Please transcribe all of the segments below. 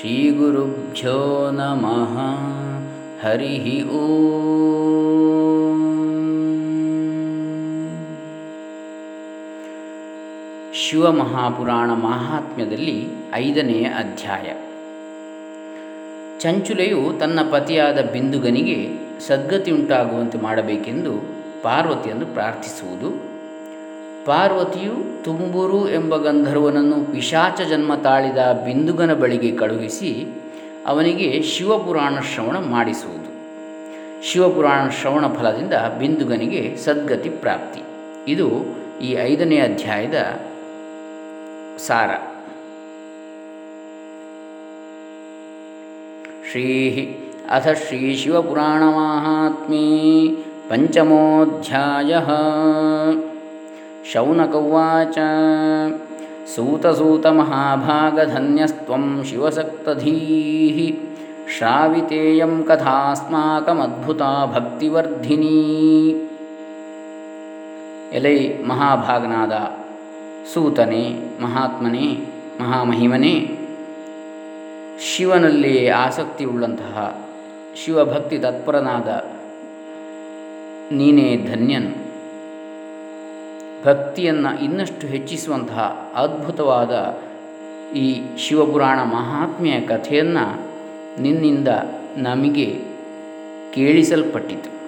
ಶ್ರೀ ಗುರುಭ್ಯೋ ನಮಃ ಹರಿ ಓಂ ಶಿವಮಹಾಪುರಾಣ ಮಹಾತ್ಮ್ಯದಲ್ಲಿ ಐದನೆಯ ಅಧ್ಯಾಯ। ಚಂಚುಲೆಯು ತನ್ನ ಪತಿಯಾದ ಬಿಂದುಗನಿಗೆ ಸದ್ಗತಿಯುಂಟಾಗುವಂತೆ ಮಾಡಬೇಕೆಂದು ಪಾರ್ವತಿಯನ್ನು ಪ್ರಾರ್ಥಿಸುವುದು ಪಾರ್ವತಿಯು ತುಂಬುರು ಎಂಬ ಗಂಧರ್ವನನ್ನು ಪಿಶಾಚ ಜನ್ಮ ತಾಳಿದ ಬಿಂದುಗನ ಬಳಿಗೆ ಕಳುಹಿಸಿ ಅವನಿಗೆ ಶಿವಪುರಾಣ ಶ್ರವಣ ಮಾಡಿಸುವುದು. ಶಿವಪುರಾಣ ಶ್ರವಣ ಫಲದಿಂದ ಬಿಂದುಗನಿಗೆ ಸದ್ಗತಿ ಪ್ರಾಪ್ತಿ. ಇದು ಈ ಐದನೇ ಅಧ್ಯಾಯದ ಸಾರ. ಶ್ರೀ ಅಥ ಶ್ರೀ ಶಿವಪುರಾಣ ಶಿವಪುರಾಣಮಾಹಾತ್ಮ್ಯೆ ಪಂಚಮೋಧ್ಯಾಯ. ಶೌನಕೌವಾಚ. ಸೂತಸೂತಮಹಾಭಾಗಧನ್ಯಸ್ತ್ವಂ ಶಿವಸಕ್ತಧೀः ಶ್ರಾವಿತೇಯಂ ಕಥಾಸ್ಮಾಕಮದ್ಭುತಾ ಭಕ್ತಿವರ್ಧಿನಿ. ಎಲೈ ಮಹಾಭಾಗನಾದ ಸೂತನೇ, ಮಹಾತ್ಮನೇ, ಮಹಾಮಹಿಮನೇ, ಶಿವನಲ್ಲಿ ಆಸಕ್ತಿಯುಳ್ಳಂತಹ ಶಿವಭಕ್ತಿ ತತ್ಪರನಾದ ನೀನೇ ಧನ್ಯನು. ಭಕ್ತಿಯನ್ನು ಇನ್ನಷ್ಟು ಹೆಚ್ಚಿಸುವಂತಹ ಅದ್ಭುತವಾದ ಈ ಶಿವಪುರಾಣ ಮಹಾತ್ಮೆಯ ಕಥೆಯನ್ನು ನಿನ್ನಿಂದ ನಮಗೆ ಕೇಳಿಸಲ್ಪಟ್ಟಿತು.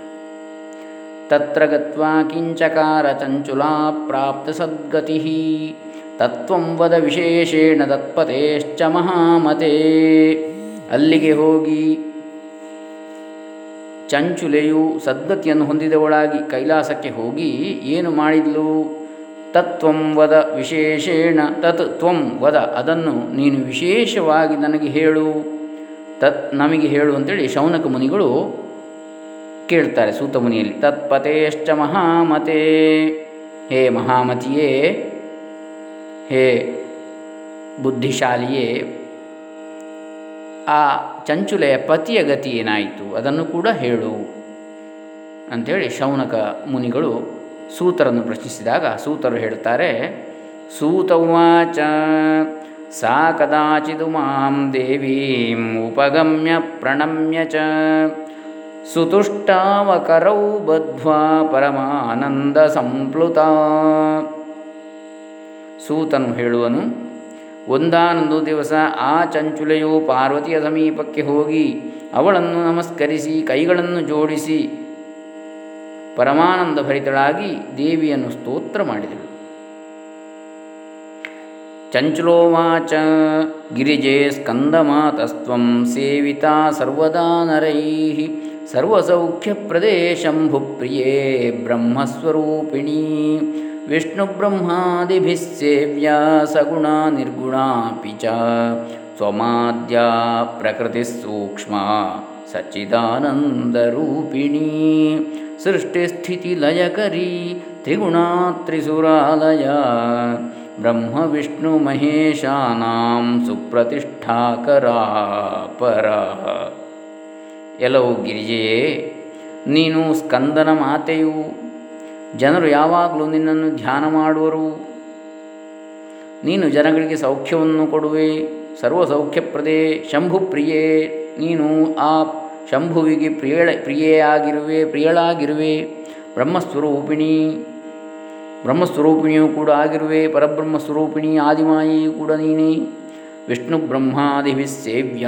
ತತ್ರ ಗತ್ವಾ ಕಿಂಚಕಾರ ಚಂಚುಲಾ ಪ್ರಾಪ್ತ ಸದ್ಗತಿ, ತತ್ವಂ ವದ ವಿಶೇಷೇಣ ತತ್ಪತೇಶ್ಚ ಮಹಾಮತೆ. ಅಲ್ಲಿಗೆ ಹೋಗಿ ಚಂಚುಲೆಯು ಸದ್ಗತಿಯನ್ನು ಹೊಂದಿದವಳಾಗಿ ಕೈಲಾಸಕ್ಕೆ ಹೋಗಿ ಏನು ಮಾಡಿದ್ಲು? ತತ್ವಂ ವದ ವಿಶೇಷೇಣ, ತತ್ ತ್ವಂ ವದ, ಅದನ್ನು ನೀನು ವಿಶೇಷವಾಗಿ ನನಗೆ ಹೇಳು. ತತ್ ನಮಗೆ ಹೇಳು ಅಂತೇಳಿ ಶೌನಕ ಮುನಿಗಳು ಕೇಳ್ತಾರೆ ಸೂತ ಮುನಿಯಲ್ಲಿ ಮಹಾಮತೆ. ಹೇ ಮಹಾಮತಿಯೇ, ಹೇ ಬುದ್ಧಿಶಾಲಿಯೇ ಆ ಚಂಚುಲೆಯ ಪತಿಯ ಗತಿ ಏನಾಯಿತು? ಅದನ್ನು ಕೂಡ ಹೇಳು. ಅಂಥೇಳಿ ಶೌನಕ ಮುನಿಗಳು ಸೂತರನ್ನು ಪ್ರಶ್ನಿಸಿದಾಗ ಸೂತರು ಹೇಳ್ತಾರೆ ಸೂತವಾಚ, ಸಾ ಕದಾಚಿದು ಮಾಂ ದೇವೀಂ ಉಪಗಮ್ಯ ಪ್ರಣಮ್ಯ ಚ, ಸುತುಷ್ಟಾವಕರೌ ಬದ್ಧ್ವಾ ಪರಮಾನಂದ ಸಂಪ್ಲುತ. ಸೂತನು ಹೇಳುವನು ಒಂದಾನೊಂದು ದಿವಸ ಆ ಚಂಚುಲೆಯು ಪಾರ್ವತಿಯ ಸಮೀಪಕ್ಕೆ ಹೋಗಿ ಅವಳನ್ನು ನಮಸ್ಕರಿಸಿ, ಕೈಗಳನ್ನು ಜೋಡಿಸಿ ಪರಮಾನಂದ ಭರಿತಳಾಗಿ ದೇವಿಯನ್ನು ಸ್ತೋತ್ರ ಮಾಡಿದಳು. ಚಂಚುಲೋವಾಚ, ಗಿರಿಜೆ ಸ್ಕಂದಮಾತಸ್ತ್ವಂ ಸೇವಿತಾ ಸರ್ವದಾ ನರೈ ಸರ್ವಸೌಖ್ಯಪ್ರದೇ ಶಂಭುಪ್ರಿಯೇ ಬ್ರಹ್ಮಸ್ವರೂಪಿಣೀ. ವಿಷ್ಣುಬ್ರಹ್ಮಾದಿಭಿः ಸೇವ್ಯಾ ಸಗುಣಾ ನಿರ್ಗುಣಾಪಿ ಚ ಸ್ವಮಾದ್ಯಾ ಪ್ರಕೃತಿಸೂಕ್ಷ್ಮ ಸಚ್ಚಿದಾನಂದರೂಪಿಣೀ ಸೃಷ್ಟಿಸ್ಥಿತಿಲಯಕರೀ ತ್ರಿಗುಣಾ ತ್ರಿಸುರಾಲಯ ಬ್ರಹ್ಮವಿಷ್ಣುಮಹೇಶಾನಾಂ ಸುಪ್ರತಿಷ್ಠಾಕರಾ ಪರ ಎಲ್ಲವೂ ಗಿರಿಜೆಯೇ ನೀನು ಸ್ಕಂದನ ಮಾತೆಯು ಜನರು ಯಾವಾಗಲೂ ನಿನ್ನನ್ನು ಧ್ಯಾನ ಮಾಡುವರು. ನೀನು ಜನಗಳಿಗೆ ಸೌಖ್ಯವನ್ನು ಕೊಡುವೆ. ಸರ್ವ ಶಂಭು ಪ್ರಿಯೇ. ನೀನು ಆ ಶಂಭುವಿಗೆ ಪ್ರಿಯಳ ಪ್ರಿಯೇ ಆಗಿರುವೆ ಪ್ರಿಯಳಾಗಿರುವೆ. ಬ್ರಹ್ಮಸ್ವರೂಪಿಣಿ. ಬ್ರಹ್ಮಸ್ವರೂಪಿಣಿಯೂ ಕೂಡ ಆಗಿರುವೆ. ಪರಬ್ರಹ್ಮ ಸ್ವರೂಪಿಣಿ ಆದಿಮಾಯಿಯೂ ಕೂಡ ನೀನೇ. ವಿಷ್ಣು ಬ್ರಹ್ಮಾದಿ ಸೇವ್ಯ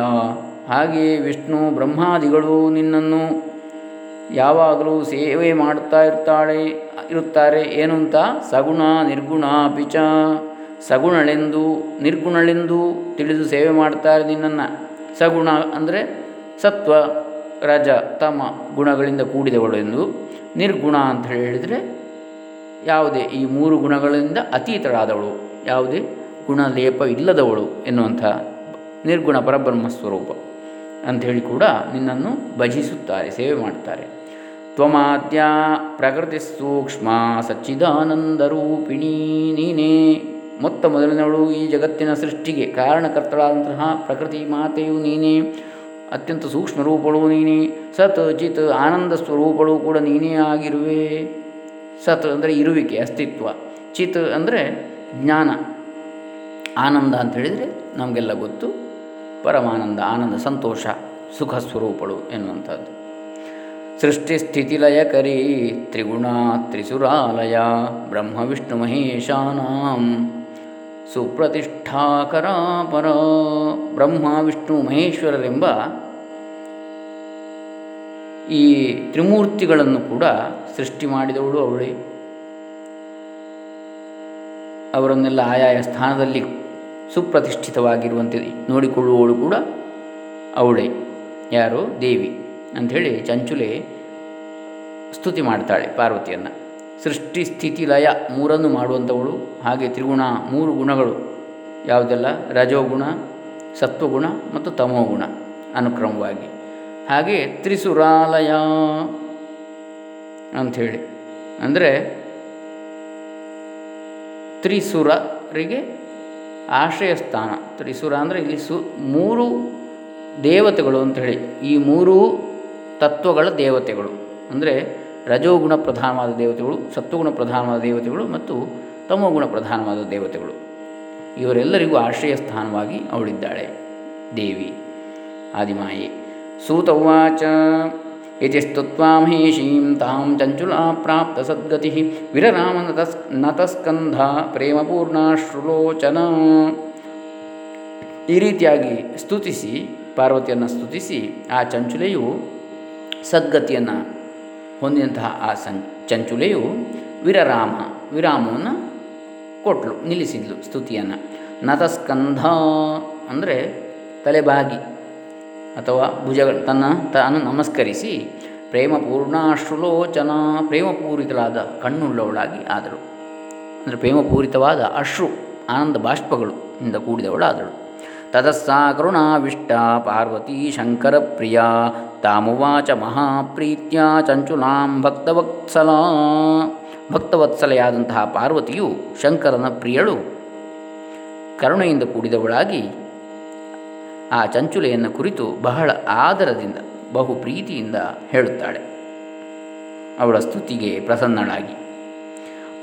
ಹಾಗೆಯೇ ವಿಷ್ಣು ಬ್ರಹ್ಮಾದಿಗಳು ನಿನ್ನನ್ನು ಯಾವಾಗಲೂ ಸೇವೆ ಮಾಡ್ತಾ ಇರ್ತಾಳೆ, ಇರುತ್ತಾರೆ. ಏನು ಅಂತ? ಸಗುಣ ನಿರ್ಗುಣ ಪಿಚ ಸಗುಣಳೆಂದು, ನಿರ್ಗುಣಳೆಂದು ತಿಳಿದು ಸೇವೆ ಮಾಡ್ತಾರೆ ನಿನ್ನನ್ನು. ಸಗುಣ ಅಂದರೆ ಸತ್ವ, ರಜ, ತಮ ಗುಣಗಳಿಂದ ಕೂಡಿದವಳು ಎಂದು. ನಿರ್ಗುಣ ಅಂತ ಹೇಳಿದರೆ ಯಾವುದೇ ಈ ಮೂರು ಗುಣಗಳಿಂದ ಅತೀತರಾದವಳು ಯಾವುದೇ ಗುಣಲೇಪ ಇಲ್ಲದವಳು ಎನ್ನುವಂಥ ನಿರ್ಗುಣ ಪರಬ್ರಹ್ಮ ಸ್ವರೂಪ ಅಂಥೇಳಿ ಕೂಡ ನಿನ್ನನ್ನು ಭಜಿಸುತ್ತಾರೆ, ಸೇವೆ ಮಾಡ್ತಾರೆ. ತ್ವಮಾದ್ಯ ಪ್ರಕೃತಿ ಸೂಕ್ಷ್ಮ ಸಚ್ಚಿದಾನಂದರೂಪಿಣಿ ನೀನೇ. ಮೊತ್ತ ಮೊದಲಿನವಳು ಈ ಜಗತ್ತಿನ ಸೃಷ್ಟಿಗೆ ಕಾರಣಕರ್ತಳಾದಂತಹ ಪ್ರಕೃತಿ ಮಾತೆಯು ನೀನೇ. ಅತ್ಯಂತ ಸೂಕ್ಷ್ಮ ರೂಪಳು ನೀನೇ. ಸತ್ ಚಿತ್ ಆನಂದ ಸ್ವರೂಪಗಳು ಕೂಡ ನೀನೇ ಆಗಿರುವೆ. ಸತ್ ಅಂದರೆ ಇರುವಿಕೆ, ಅಸ್ತಿತ್ವ. ಚಿತ್ ಅಂದರೆ ಜ್ಞಾನ. ಆನಂದ ಅಂತ ಹೇಳಿದರೆ ನಮಗೆಲ್ಲ ಗೊತ್ತು. ಪರಮಾನಂದ, ಆನಂದ, ಸಂತೋಷ ಸುಖ ಸ್ವರೂಪಗಳು ಎನ್ನುವಂಥದ್ದು. ಸೃಷ್ಟಿಸ್ಥಿತಿಲಯಕರಿ ತ್ರಿಗುಣ ತ್ರಿಸುರಾಲಯ ಬ್ರಹ್ಮ ವಿಷ್ಣು ಮಹೇಶಾನಾಂ ಸುಪ್ರತಿಷ್ಠಾಕರ ಪರ ಬ್ರಹ್ಮ ವಿಷ್ಣು ಮಹೇಶ್ವರರೆಂಬ ಈ ತ್ರಿಮೂರ್ತಿಗಳನ್ನು ಕೂಡ ಸೃಷ್ಟಿ ಮಾಡಿದವಳು ಅವಳೇ. ಅವರನ್ನೆಲ್ಲ ಆಯಾಯ ಸ್ಥಾನದಲ್ಲಿ ಸುಪ್ರತಿಷ್ಠಿತವಾಗಿರುವಂತೆ ನೋಡಿಕೊಳ್ಳುವವಳು ಕೂಡ ಅವಳೇ. ಯಾರು? ದೇವಿ. ಅಂಥೇಳಿ ಚಂಚುಲೆ ಸ್ತುತಿ ಮಾಡ್ತಾಳೆ ಪಾರ್ವತಿಯನ್ನು. ಸೃಷ್ಟಿ ಸ್ಥಿತಿ ಲಯ ಮೂರನ್ನು ಮಾಡುವಂಥವಳು, ಹಾಗೆ ತ್ರಿಗುಣ ಮೂರು ಗುಣಗಳು. ಯಾವುದೆಲ್ಲ? ರಜೋಗುಣ, ಸತ್ವಗುಣ ಮತ್ತು ತಮೋಗುಣ ಅನುಕ್ರಮವಾಗಿ. ಹಾಗೆ ತ್ರಿಸುರಾಲಯ ಅಂಥೇಳಿ. ಅಂದರೆ ತ್ರಿಸುರರಿಗೆ ಆಶ್ರಯ ಸ್ಥಾನ ತ್ರಿಸುರ ಅಂದರೆ ಇಲ್ಲಿ ಸು ಮೂರು ದೇವತೆಗಳು ಅಂಥೇಳಿ. ಈ ಮೂರೂ ತತ್ವಗಳ ದೇವತೆಗಳು. ಅಂದರೆ ರಜೋಗುಣ ಪ್ರಧಾನವಾದ ದೇವತೆಗಳು ಸತ್ವಗುಣ ಪ್ರಧಾನವಾದ ದೇವತೆಗಳು ಮತ್ತು ತಮೋಗುಣ ಪ್ರಧಾನವಾದ ದೇವತೆಗಳು. ಇವರೆಲ್ಲರಿಗೂ ಆಶ್ರಯ ಸ್ಥಾನವಾಗಿ ಅವಳಿದ್ದಾಳೆ. ದೇವಿ, ಆದಿಮಾಯೆ ಸೂತವಾಚ ಇತಿ ಸ್ತುತ್ವಾ ಮಹೇಶೀಂ ತಾಂ ಚಂಚುಲಾ ಪ್ರಾಪ್ತ ಸದ್ಗತಿ. ವಿರರಾಮ ನತಸ್, ನತಸ್ಕಂಧ ಪ್ರೇಮಪೂರ್ಣಾಶ್ರುಲೋಚನ ಈ ರೀತಿಯಾಗಿ ಸ್ತುತಿಸಿ, ಪಾರ್ವತಿಯನ್ನು ಸ್ತುತಿಸಿ, ಆ ಚಂಚುಲೆಯು ಸದ್ಗತಿಯನ್ನು ಹೊಂದಿದಂತಹ ಆ ಸಂ, ಚಂಚುಲೆಯು ವಿರರಾಮ, ವಿರಾಮವನ್ನು ಕೊಟ್ಲು, ನಿಲ್ಲಿಸಿದ್ಲು ಸ್ತುತಿಯನ್ನು. ನತಸ್ಕಂಧ ಅಂದರೆ ತಲೆಬಾಗಿ ಅಥವಾ ಭುಜ ತನ್ನ, ತಾನು ನಮಸ್ಕರಿಸಿ ಪ್ರೇಮಪೂರ್ಣಾಶ್ರುಲೋಚನ ಪ್ರೇಮಪೂರಿತಳಾದ ಕಣ್ಣುಳ್ಳವಳಾಗಿ ಆದಳು. ಅಂದರೆ ಪ್ರೇಮಪೂರಿತವಾದ ಅಶ್ರು, ಆನಂದ ಬಾಷ್ಪಗಳು ಇಂದ ಕೂಡಿದವಳಾದಳು. ತತಸ್ಸಾ ಕರುಣಾವಿಷ್ಟ ಪಾರ್ವತಿ ಶಂಕರ ಪ್ರಿಯ ತಾಮುವಾಚ ಮಹಾಪ್ರೀತ್ಯ ಚಂಚುಲಾಂ ಭಕ್ತವತ್ಸಲ. ಭಕ್ತವತ್ಸಲೆಯಾದಂತಹ ಪಾರ್ವತಿಯು ಶಂಕರನ ಪ್ರಿಯಳು. ಕರುಣೆಯಿಂದ ಕೂಡಿದವಳಾಗಿ ಆ ಚಂಚುಲೆಯನ್ನು ಕುರಿತು ಬಹಳ ಆದರದಿಂದ, ಬಹು ಪ್ರೀತಿಯಿಂದ ಹೇಳುತ್ತಾಳೆ. ಅವಳ ಸ್ತುತಿಗೆ ಪ್ರಸನ್ನಳಾಗಿ.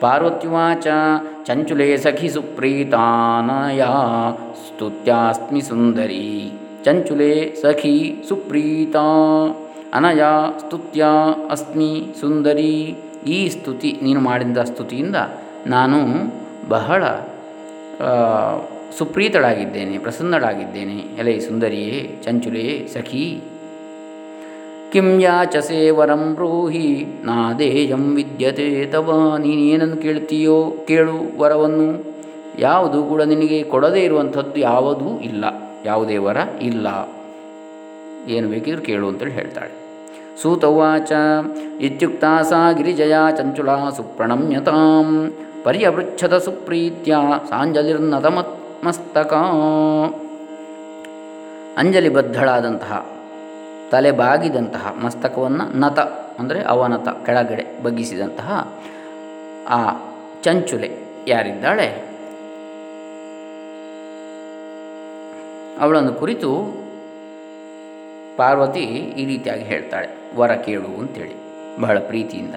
ಪಾರ್ವತ್ಯುವಾಚ, ಚಂಚುಲೆ ಸಖಿ ಸುಪ್ರೀತಾನಯ, ಸ್ತುತ್ಯಾಸ್ಮಿ ಸುಂದರಿ, ಚಂಚುಲೆ ಸಖಿ ಸುಪ್ರೀತ, ಅನಯ ಸ್ತುತ್ಯ ಅಸ್ಮಿ ಸುಂದರಿ, ಈ ಸ್ತುತಿ, ನೀನು ಮಾಡಿದ ಸ್ತುತಿಯಿಂದ ನಾನು ಬಹಳ ಸುಪ್ರೀತಳಾಗಿದ್ದೇನೆ, ಪ್ರಸನ್ನಳಾಗಿದ್ದೇನೆ. ಎಲೆ ಸುಂದರಿಯೇ, ಚಂಚುಲೇ ಸಖಿ ಕಿಂ ಯಾಚಸೆ ವರಂ ಬ್ರೂಹಿ ನಾದೇಯಂ ವಿದ್ಯತೆ ತವ ನೀನೇನನ್ನು ಕೇಳ್ತೀಯೋ ಕೇಳು ವರವನ್ನು। ಯಾವುದು ಕೂಡ ನಿನಗೆ ಕೊಡದೇ ಇರುವಂಥದ್ದು ಯಾವುದೂ ಇಲ್ಲ, ಯಾವುದೇ ವರ ಇಲ್ಲ. ಏನು ಬೇಕಿದ್ರು ಕೇಳು ಅಂತೇಳಿ ಹೇಳ್ತಾಳೆ. ಸೂತವಾಚ, ಇತ್ಯುಕ್ತ ಸಾ ಗಿರಿಜಯ ಚಂಚುಳಾ ಸುಪ್ರಣಮ್ಯತಾಂ, ಪರ್ಯವೃಚ್ಛದ ಸುಪ್ರೀತ್ಯ ಸಾಂಜಲಿರ್ನತಮತ್ಮಸ್ತಕ. ಅಂಜಲಿಬದ್ಧಳಾದಂತಹ ತಲೆ ಬಾಗಿದಂತಹ ಮಸ್ತಕವನ್ನು ನತ, ಅಂದರೆ ಅವನತ ಕೆಳಗಡೆ ಬಗ್ಗಿಸಿದಂತಹ ಆ ಚಂಚುಲೆ ಯಾರಿದ್ದಾಳೆ? ಅವಳನ್ನು ಕುರಿತು ಪಾರ್ವತಿ ಈ ರೀತಿಯಾಗಿ ಹೇಳ್ತಾಳೆ, ವರ ಕೇಳು ಅಂತೇಳಿ, ಬಹಳ ಪ್ರೀತಿಯಿಂದ.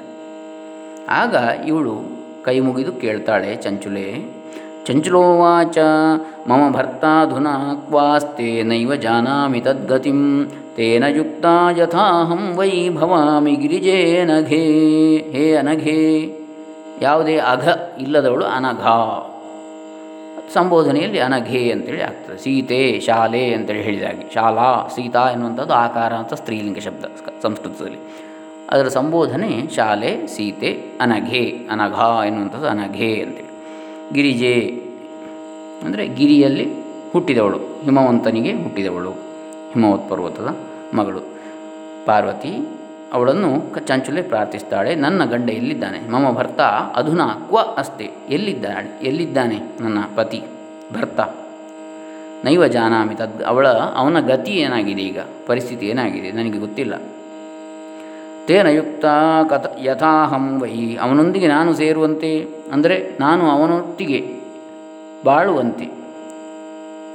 ಆಗ ಇವಳು ಕೈ ಮುಗಿದು ಕೇಳ್ತಾಳೆ, ಚಂಚುಲೆ ಚಂಚುಲೋವಾಚ ಮಮ ಭರ್ತಾಧುನಾ ಕ್ವಾಸ್ತೆ ನೈವ ಜಾನಾಮಿ ತದ್ಗತಿಂ ತೇನ ಯುಕ್ತ ಯಥಾಹಂ ವೈ ಭವಾಮಿ ಗಿರಿಜೇ ನಘೇ ಹೇ ಅನಘೇ ಯಾವುದೇ ಅಘ ಇಲ್ಲದವಳು ಅನಘ. ಸಂಬೋಧನೆಯಲ್ಲಿ ಅನಘೆ ಅಂತೇಳಿ ಆಗ್ತದೆ. ಸೀತೆ, ಶಾಲೆ ಅಂತೇಳಿ ಹೇಳಿದಾಗೆ ಶಾಲಾ, ಸೀತಾ ಎನ್ನುವಂಥದ್ದು ಆಕಾರ ಅಂತ ಸ್ತ್ರೀಲಿಂಗ ಶಬ್ದ ಸಂಸ್ಕೃತದಲ್ಲಿ. ಅದರ ಸಂಬೋಧನೆ ಶಾಲೆ, ಸೀತೆ, ಅನಘೆ, ಅನಘ ಎನ್ನುವಂಥದ್ದು ಅನಘೆ ಅಂತೇಳಿ. ಗಿರಿಜೆ, ಅಂದರೆ ಗಿರಿಯಲ್ಲಿ ಹುಟ್ಟಿದವಳು, ಹಿಮವಂತನಿಗೆ ಹುಟ್ಟಿದವಳು, ಹಿಮವತ್ ಪರ್ವತದ ಮಗಳು. ಪಾರ್ವತಿ ಅವಳನ್ನು ಚಂಚುಲೆ ಪ್ರಾರ್ಥಿಸ್ತಾಳೆ, ನನ್ನ ಗಂಡ ಎಲ್ಲಿದ್ದಾನೆ? ಮಮ ಭರ್ತ ಅಧುನಾ ಕ್ವ ಅಸ್ತೆ? ಎಲ್ಲಿದ್ದಾಳೆ ಎಲ್ಲಿದ್ದಾನೆ ನನ್ನ ಪತಿ? ಭರ್ತ. ನೈವ ಜಾನಾಮಿ ತದ್ ಅವಳ, ಅವನ ಗತಿ ಏನಾಗಿದೆ ಈಗ? ಪರಿಸ್ಥಿತಿ ಏನಾಗಿದೆ? ನನಗೆ ಗೊತ್ತಿಲ್ಲ. ತೇನ ಯುಕ್ತ ಕಥ ಯಥಾಹಂ ವೈ ಅವನೊಂದಿಗೆ ನಾನು ಸೇರುವಂತೆ, ಅಂದರೆ ನಾನು ಅವನೊಟ್ಟಿಗೆ ಬಾಳುವಂತೆ.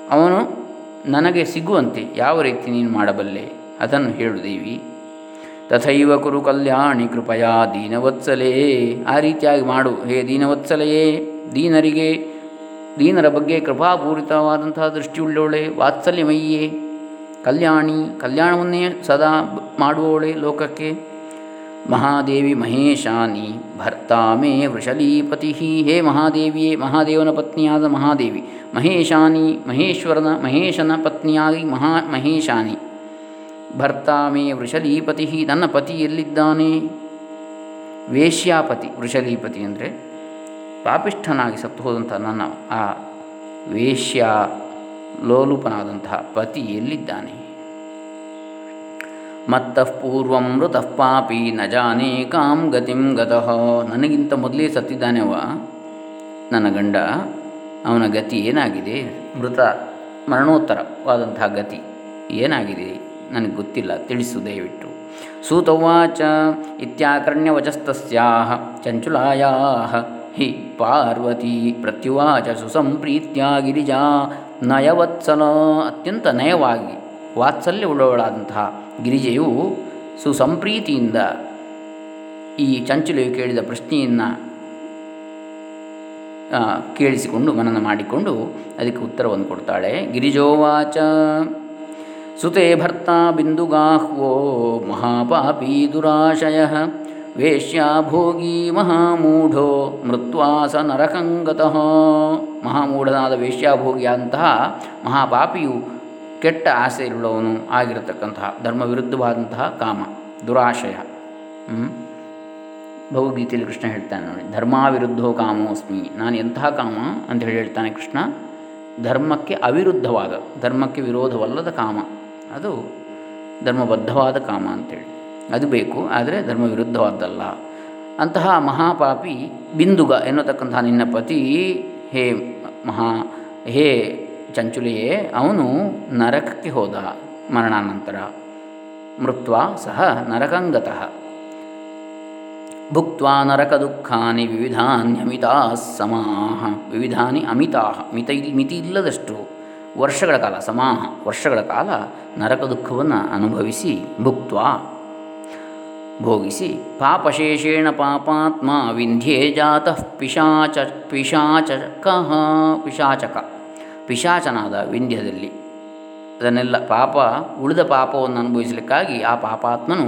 ಅವನು ನನಗೆ ಸಿಗುವಂತೆ, ಯಾವ ರೀತಿ ನೀನು ಮಾಡಬಲ್ಲೆ? ಅದನ್ನು ಹೇಳು ದೇವಿ. ತಥೈವ ಕುರು ಕಲ್ಯಾಣಿ ಕೃಪಯಾ ದೀನವತ್ಸಲೆಯೇ ಆ ರೀತಿಯಾಗಿ ಮಾಡು. ಹೇ ದೀನವತ್ಸಲೆಯೇ, ದೀನರಿಗೆ, ದೀನರ ಬಗ್ಗೆ ಕೃಪಾಪೂರಿತವಾದಂತಹ ದೃಷ್ಟಿಯುಳ್ಳವಳೆ, ವಾತ್ಸಲ್ಯಮಯ್ಯೇ. ಕಲ್ಯಾಣಿ, ಕಲ್ಯಾಣವನ್ನೇ ಸದಾ ಮಾಡುವವಳೆ ಲೋಕಕ್ಕೆ. ಮಹಾದೇವಿ ಮಹೇಶಾನಿ ಭರ್ತಾ ಮೇ ವೃಷಲೀಪತಿ. ಹೇ ಮಹಾದೇವಿಯೇ, ಮಹಾದೇವನ ಪತ್ನಿಯಾದ ಮಹಾದೇವಿ, ಮಹೇಶಾನಿ, ಮಹೇಶ್ವರನ, ಮಹೇಶನ ಪತ್ನಿಯಾಗಿ ಮಹಾ, ಮಹೇಶಾನಿ. ಭರ್ತಾ ಮೇ ವೃಷಲೀಪತಿ, ನನ್ನ ಪತಿ ಎಲ್ಲಿದ್ದಾನೆ? ವೇಶ್ಯಾಪತಿ, ವೃಷಲೀಪತಿ ಅಂದರೆ ಪಾಪಿಷ್ಠನಾಗಿ ಸತ್ತು ಹೋದಂಥ ನನ್ನ ಆ ವೇಶ್ಯ ಲೋಲುಪನಾದಂತಹ ಪತಿ ಎಲ್ಲಿದ್ದಾನೆ? ಮತ್ತಃ ಪೂರ್ವಂ ಮೃತ ಪಾಪಿ ನ ಜಾನೇ ಕಾಂ ಗತಿಂ ಗತಃ. ನನಗಿಂತ ಮೊದಲೇ ಸತ್ತಿದ್ದಾನೆವ ನನ್ನ ಗಂಡ, ಅವನ ಗತಿ ಏನಾಗಿದೆ? ಮೃತ ಮರಣೋತ್ತರವಾದಂತಹ ಗತಿ ಏನಾಗಿದೆ? ನನಗೆ ಗೊತ್ತಿಲ್ಲ, ತಿಳಿಸು ದಯವಿಟ್ಟು. ಸೂತವಾಚ ಇತ್ಯಾಕರ್ಣ್ಯವಚಸ್ತಸ್ಯಾಹ ಚಂಚುಲಾಯಾ ಹಿ ಪಾರ್ವತಿ ಪ್ರತ್ಯುವಾಚ ಸುಸಂಪ್ರೀತ್ಯ ಗಿರಿಜಾ ನಯವತ್ಸಲ ಅತ್ಯಂತ ನಯವಾಗಿ ವಾತ್ಸಲ್ಯವುಳ್ಳವಳಾದಂತಹ ಗಿರಿಜೆಯು ಸುಸಂಪ್ರೀತಿಯಿಂದ ಈ ಚಂಚಲೆಯು ಕೇಳಿದ ಪ್ರಶ್ನೆಯನ್ನು ಕೇಳಿಸಿಕೊಂಡು ಮನನ ಮಾಡಿಕೊಂಡು ಅದಕ್ಕೆ ಉತ್ತರವನ್ನು ಕೊಡ್ತಾಳೆ. ಗಿರಿಜೋವಾಚ ಸುತೆ ಭರ್ತ ಬಿಂದುಗಾಹ್ವೋ ಮಹಾಪಾಪಿ ದುರಾಶಯ ವೇಶ್ಯಾಭೋಗಿ ಮಹಾಮೂಢೋ ಮೃತ್ವಾಸ ನರಕಂಗತಃ. ಮಹಾಮೂಢನಾದ ವೇಶ್ಯಾಭೋಗಿಯಾದಂತಹ ಮಹಾಪಾಪಿಯು ಕೆಟ್ಟ ಆಸೆಯುಳ್ಳವನು ಆಗಿರತಕ್ಕಂತಹ ಧರ್ಮ ವಿರುದ್ಧವಾದಂತಹ ಕಾಮ, ದುರಾಶಯ. ಭಗವದ್ಗೀತೆಯಲ್ಲಿ ಕೃಷ್ಣ ಹೇಳ್ತಾನೆ ನೋಡಿ, ಧರ್ಮಾವಿರುದ್ಧೋ ಕಾಮೋಸ್ಮಿ ನಾನು ಎಂತಹ ಕಾಮ ಅಂತ ಹೇಳಿ ಹೇಳ್ತಾನೆ ಕೃಷ್ಣ. ಧರ್ಮಕ್ಕೆ ಅವಿರುದ್ಧವಾದ, ಧರ್ಮಕ್ಕೆ ವಿರೋಧವಲ್ಲದ ಕಾಮ, ಅದು ಧರ್ಮಬದ್ಧವಾದ ಕಾಮ ಅಂತೇಳಿ. ಅದು ಬೇಕು, ಆದರೆ ಧರ್ಮ ವಿರುದ್ಧವಾದ್ದಲ್ಲ ಅಂತಹ ಮಹಾಪಾಪಿ ಬಿಂದುಗ ಎನ್ನುತಕ್ಕಂತಹ ನಿನ್ನ ಪತಿ ಹೇ ಮಹಾ, ಹೇ ಚಂಚುಲಿಯೇ, ಅವನು ನರಕಕ್ಕೆ ಹೋದ. ಮರಣಾನಂತರ ಮೃತ್ವ ಸಹ ನರಕಂಗತಃ. ಭುಕ್ತ ನರಕ ದುಃಖಾನಿ ವಿವಿಧಾನ್ಯಮಿತಾ ಸಮಾಹ. ವಿವಿಧಾನಿ ಅಮಿತಾ ಮಿತ ಮಿತಿ ಇಲ್ಲದಷ್ಟು ವರ್ಷಗಳ ಕಾಲ, ಸಮಾಹ, ವರ್ಷಗಳ ಕಾಲ ನರಕ ದುಃಖವನ್ನು ಅನುಭವಿಸಿ ಭುಕ್ತ ಭೋಗಿಸಿ ಪಾಪಶೇಷೇಣ ಪಾಪಾತ್ಮ ವಿಂಧ್ಯೇ ಜಾತಃ ಪಿಶಾಚ, ಪಿಶಾಚಕ ಪಿಶಾಚಕ. ಪಿಶಾಚನಾದ ವಿಂಧ್ಯದಲ್ಲಿ. ಅದನ್ನೆಲ್ಲ ಪಾಪ, ಉಳಿದ ಪಾಪವನ್ನು ಅನುಭವಿಸಲಿಕ್ಕಾಗಿ ಆ ಪಾಪಾತ್ಮನು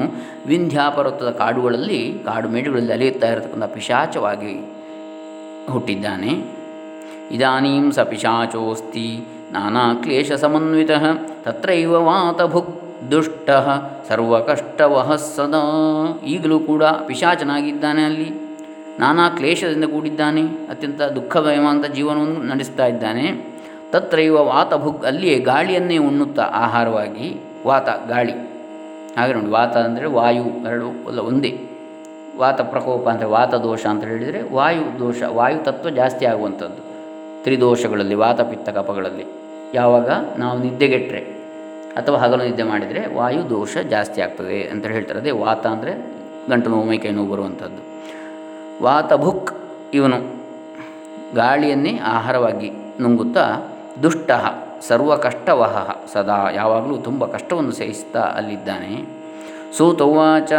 ವಿಂಧ್ಯಾಪರ್ವತದ ಕಾಡುಗಳಲ್ಲಿ, ಕಾಡು ಮೇಡುಗಳಲ್ಲಿ ಅಲೆಯುತ್ತಾ ಇರತಕ್ಕಂಥ ಪಿಶಾಚವಾಗಿ ಹುಟ್ಟಿದ್ದಾನೆ. ಇದಾನೀಂ ಸ ಪಿಶಾಚೋಸ್ತಿ ನಾನಾ ಕ್ಲೇಶ ಸಮನ್ವಿತ ತತ್ರೈವ ವಾತಭುಕ್ ದುಷ್ಟ ಸರ್ವಕಷ್ಟವಹ ಸದಾ. ಈಗಲೂ ಕೂಡ ಪಿಶಾಚನಾಗಿದ್ದಾನೆ ಅಲ್ಲಿ. ನಾನಾ ಕ್ಲೇಶದಿಂದ ಕೂಡಿದ್ದಾನೆ. ಅತ್ಯಂತ ದುಃಖಮಯವಾದಂಥ ಜೀವನವನ್ನು ನಡೆಸ್ತಾ ಇದ್ದಾನೆ. ತತ್ರೈವ ವಾತಭುಗ್ ಅಲ್ಲಿಯೇ ಗಾಳಿಯನ್ನೇ ಉಣ್ಣುತ್ತಾ ಆಹಾರವಾಗಿ ವಾತ, ಗಾಳಿ. ಹಾಗೆ ನೋಡಿ, ವಾತ ಅಂದರೆ ವಾಯು ಎರಡು ಅಲ್ಲ ಒಂದೇ. ವಾತ ಪ್ರಕೋಪ ಅಂದರೆ ವಾತ ದೋಷ ಅಂತ ಹೇಳಿದರೆ ವಾಯು ದೋಷ, ವಾಯು ತತ್ವ ಜಾಸ್ತಿ ಆಗುವಂಥದ್ದು. ತ್ರಿದೋಷಗಳಲ್ಲಿ, ವಾತ ಪಿತ್ತ ಕಪಗಳಲ್ಲಿ. ಯಾವಾಗ? ನಾವು ನಿದ್ದೆಗೆಟ್ಟರೆ ಅಥವಾ ಹಗಲು ನಿದ್ದೆ ಮಾಡಿದರೆ ವಾಯು ದೋಷ ಜಾಸ್ತಿ ಆಗ್ತದೆ ಅಂತ ಹೇಳ್ತಾರೆ. ಅದೇ ವಾತ ಅಂದರೆ ಗಂಟು ನೋವು ಮೈಕೈ ನೋವು ಬರುವಂಥದ್ದು. ವಾತ ಭುಕ್ ಇವನು ಗಾಳಿಯನ್ನೇ ಆಹಾರವಾಗಿ ನುಂಗುತ್ತಾ ದುಷ್ಟ, ಸರ್ವ ಕಷ್ಟವಹ ಸದಾ ಯಾವಾಗಲೂ ತುಂಬ ಕಷ್ಟವನ್ನು ಸಹಿಸ್ತಾ ಅಲ್ಲಿದ್ದಾನೆ. ಸೂತೌವಾಚ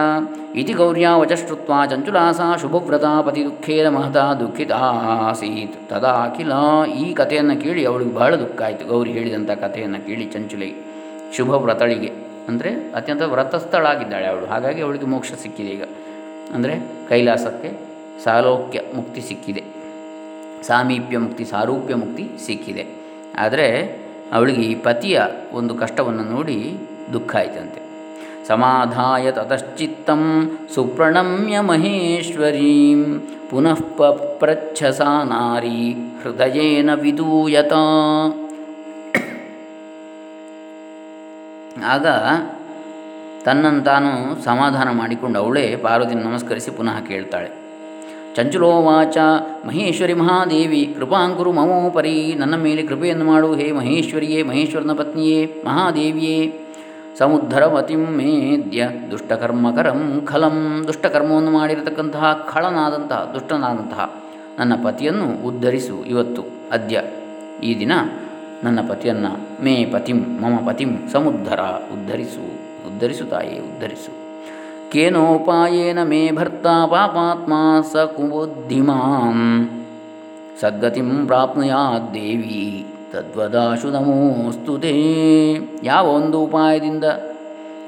ಇತಿ ಗೌರ್ಯ ವಚಶ್ರುತ್ವ ಚಂಚುಲಾಸ ಶುಭವ್ರತಾ ಪತಿ ದುಃಖೇನ ಮಹತಾ ದುಃಖಿತಾಸೀತ್ ತದಾ ಅಖಿಲ ಈ ಕಥೆಯನ್ನು ಕೇಳಿ ಅವಳಿಗೆ ಬಹಳ ದುಃಖ ಆಯಿತು. ಗೌರಿ ಹೇಳಿದಂಥ ಕಥೆಯನ್ನು ಕೇಳಿ ಚಂಚುಲಿ ಶುಭವ್ರತಳಿಗೆ ಅಂದರೆ ಅತ್ಯಂತ ವ್ರತಸ್ಥಳಾಗಿದ್ದಾಳೆ ಅವಳು. ಹಾಗಾಗಿ ಅವಳಿಗೆ ಮೋಕ್ಷ ಸಿಕ್ಕಿದೆ ಈಗ. ಅಂದರೆ ಕೈಲಾಸಕ್ಕೆ ಸಾಲೋಕ್ಯ ಮುಕ್ತಿ ಸಿಕ್ಕಿದೆ. ಸಾಮೀಪ್ಯ ಮುಕ್ತಿ, ಸಾರೂಪ್ಯ ಮುಕ್ತಿ ಸಿಕ್ಕಿದೆ. ಆದರೆ ಅವಳಿಗೆ ಈ ಪತಿಯ ಒಂದು ಕಷ್ಟವನ್ನು ನೋಡಿ ದುಃಖ ಆಯಿತಂತೆ. ಸಮಾಧಾಯ ತತಶ್ಚಿತ್ತಂ ಸುಪ್ರಣಮ್ಯ ಮಹೇಶ್ವರೀಂ ಪುನಃ ಪ್ರಚ್ಛಸ ನಾರಿ ಹೃದಯೇನ ವಿದೂಯತ ಆಗ ತನ್ನನ್ನು ತಾನು ಸಮಾಧಾನ ಮಾಡಿಕೊಂಡು ಅವಳೇ ಪಾರ್ವತಿನ ನಮಸ್ಕರಿಸಿ ಪುನಃ ಕೇಳ್ತಾಳೆ. ಚಂಚುಲೋವಾಚ, ಮಹೇಶ್ವರಿ ಮಹಾದೇವಿ ಕೃಪಾಂಕುರು ಮಮೋಪರಿ, ನನ್ನ ಮೇಲೆ ಕೃಪೆಯನ್ನು ಮಾಡು, ಹೇ ಮಹೇಶ್ವರಿಯೇ, ಮಹೇಶ್ವರನ ಪತ್ನಿಯೇ, ಮಹಾದೇವಿಯೇ. ಸಮುದ್ಧರವತಿಂ ಮೇದ್ಯ, ದುಷ್ಟಕರ್ಮಕರಂ ಖಲಂ. ದುಷ್ಟಕರ್ಮವನ್ನು ಮಾಡಿರತಕ್ಕಂತಹ ಖಳನಾದಂತಹ, ದುಷ್ಟನಾದಂತಹ ನನ್ನ ಪತಿಯನ್ನು ಉದ್ಧರಿಸು ಇವತ್ತು, ಅದ್ಯ. ಈ ದಿನ ನನ್ನ ಪತಿಯನ್ನು ಮೇ ಪತಿಂ, ಮಮ ಪತಿಂ ಸಮುದ್ಧರ ಉದ್ಧರಿಸು ಉದ್ಧರಿಸು ತಾಯೇ, ಉದ್ಧರಿಸು. ಕೇನೋಪಾಯೇನ ಮೇ ಭರ್ತ ಪಾಪಾತ್ಮ ಸ ಕುಬುದ್ಧಿಮಾಂ ಸದ್ಗತಿಂ ಪ್ರಾಪ್ನುಯಾತ್ ದೇವಿ ತದ್ವದಾಶು ನಮೋಸ್ತು ತೇ ಯಾವ ಒಂದು ಉಪಾಯದಿಂದ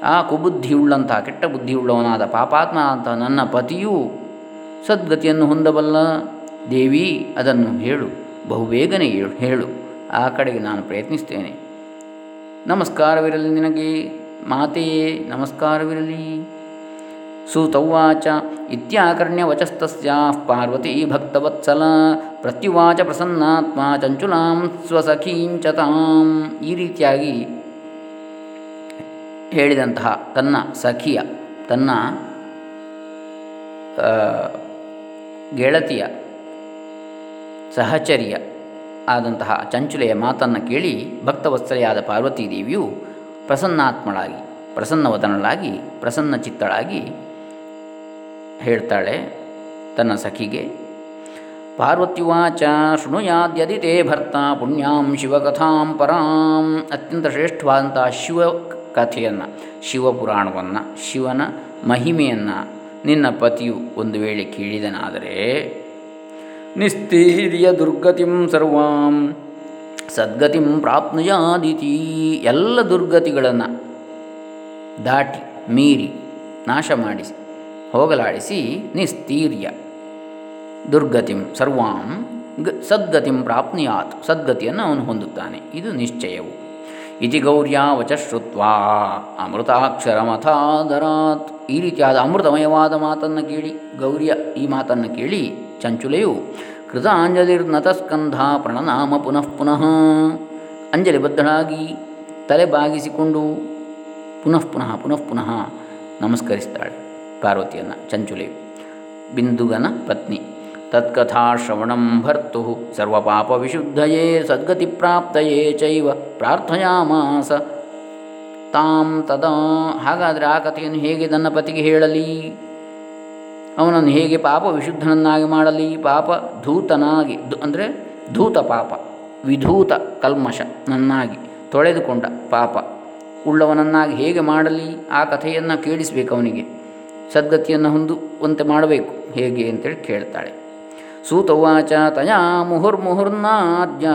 ಆ ಕುಬುದ್ಧಿಯುಳ್ಳಂತಹ ಕೆಟ್ಟ ಬುದ್ಧಿಯುಳ್ಳವನಾದ ಪಾಪಾತ್ಮ ಅಂತ ನನ್ನ ಪತಿಯು ಸದ್ಗತಿಯನ್ನು ಹೊಂದಬಲ್ಲ ದೇವಿ, ಅದನ್ನು ಹೇಳು, ಬಹುಬೇಗನೆ ಹೇಳು. ಆ ಕಡೆಗೆ ನಾನು ಪ್ರಯತ್ನಿಸ್ತೇನೆ. ನಮಸ್ಕಾರವಿರಲಿ ನಿನಗೆ, ಮಾತೆಯೇ, ನಮಸ್ಕಾರವಿರಲಿ. ಸೂತೌವಾಚ ಇತ್ಯಾಕರ್ಣ್ಯ ವಚಸ್ತಸ್ಯಾಃ ಪಾರ್ವತಿ ಭಕ್ತವತ್ಸಲ ಪ್ರತ್ಯುವಾಚ ಪ್ರಸನ್ನಾತ್ಮ ಚಂಚುಲಾಂ ಸ್ವಸಖೀಂಚ ತಾಂ ಈ ರೀತಿಯಾಗಿ ಹೇಳಿದಂತಹ ತನ್ನ ಸಖಿಯ, ತನ್ನ ಗೆಳತಿಯ, ಸಹಚರಿಯ ಆದಂತಹ ಚಂಚುಲೆಯ ಮಾತನ್ನು ಕೇಳಿ ಭಕ್ತವತ್ಸಲೆಯಾದ ಪಾರ್ವತೀದೇವಿಯು ಪ್ರಸನ್ನಾತ್ಮಳಾಗಿ, ಪ್ರಸನ್ನವದನಳಾಗಿ ಪ್ರಸನ್ನ ಚಿತ್ತಳಾಗಿ ಹೇಳ್ತಾಳೆ ತನ್ನ ಸಖಿಗೆ ಪಾರ್ವತ್ಯುವಾಚ ಶೃಣುಯಾದ್ಯದಿ ತೇ ಭರ್ತ ಪುಣ್ಯಾಂ ಶಿವಕಥಾಂ ಪರಾಂ, ಅತ್ಯಂತ ಶ್ರೇಷ್ಠವಾದಂತಹ ಶಿವ ಕಥೆಯನ್ನು ಶಿವಪುರಾಣವನ್ನು, ಶಿವನ ಮಹಿಮೆಯನ್ನು ನಿನ್ನ ಪತಿಯು ಒಂದು ವೇಳೆ ಕೇಳಿದನಾದರೆ, ನಿಸ್ತೀರ್ಯ ದುರ್ಗತಿಂ ಸರ್ವಾಂ, ಸದ್ಗತಿಂ ಪ್ರಾಪ್ನುಯಾದಿತಿ, ಎಲ್ಲ ದುರ್ಗತಿಗಳನ್ನು ದಾಟಿ, ಮೀರಿ ನಾಶ ಮಾಡಿಸಿ. ಹೋಗಲಾಡಿಸಿ ನಿಸ್ತೀರ್ಯ. ದುರ್ಗತಿಂ ಸರ್ವಾಂ ಗ ಸದ್ಗತಿಂ ಪ್ರಾಪ್ನಿಯಾತ್. ಸದ್ಗತಿಯನ್ನು ಅವನು ಹೊಂದುತ್ತಾನೆ. ಇದು ನಿಶ್ಚಯವು. ಇತಿ ಗೌರ್ಯ ವಚ ಶ್ರುತ್ವಾ ಅಮೃತಾಕ್ಷರಮಥಾದರಾತ್. ಈ ರೀತಿಯಾದ ಅಮೃತಮಯವಾದ ಮಾತನ್ನು ಕೇಳಿ, ಗೌರ್ಯ ಈ ಮಾತನ್ನು ಕೇಳಿ, ಚಂಚುಲೆಯು ಕೃತಾಂಜಲಿರ್ನತಸ್ಕಂಧ ಪ್ರಣನಾಮ ಪುನಃ ಪುನಃ ಅಂಜಲಿಬದ್ಧಳಾಗಿ ತಲೆ ಬಾಗಿಸಿಕೊಂಡು ಪುನಃ ಪುನಃ ಪುನಃ ಪುನಃ ನಮಸ್ಕರಿಸ್ತಾಳೆ. ಪಾರ್ವತಿಯನ್ನು, ಚಂಚುಲಿ. ಬಿಂದುಗನ ಪತ್ನಿ. ತತ್ಕಥಾಶ್ರವಣಂ ಭರ್ತು. ಸಗ್ಗತಿ ಪ್ರಾಪ್ತಯೇ ಚೈವ ಪ್ರಾರ್ಥಯಾಮಾಸ. ತಾಂ ತದ, ಹಾಗಾದರೆ ಆ ಕಥೆಯನ್ನು ಹೇಗೆ ನನ್ನ ಪತಿಗೆ ಹೇಳಲಿ? ಅವನನ್ನು ಹೇಗೆ ಪಾಪ ವಿಶುದ್ಧನನ್ನಾಗಿ ಮಾಡಲಿ? ಪಾಪ ಧೂತನಾಗಿ ಅಂದರೆ ಧೂತ ಪಾಪ, ವಿಧೂತ ಕಲ್ಮಶ ನನ್ನಾಗಿ ತೊಳೆದುಕೊಂಡ ಪಾಪ. ಉಳ್ಳವನನ್ನಾಗಿ ಹೇಗೆ ಮಾಡಲಿ? ಆ ಕಥೆಯನ್ನು ಕೇಳಿಸಬೇಕು ಅವನಿಗೆ. ಸದ್ಗತಿಯನ್ನು ಹೊಂದುವಂತೆ ಮಾಡಬೇಕು. ಹೇಗೆ ಅಂತೇಳಿ ಕೇಳ್ತಾಳೆ. ಸೂತವಾಚ ತಯಾ ಮುಹುರ್ಮುಹುರ್ನಾದ್ಯ.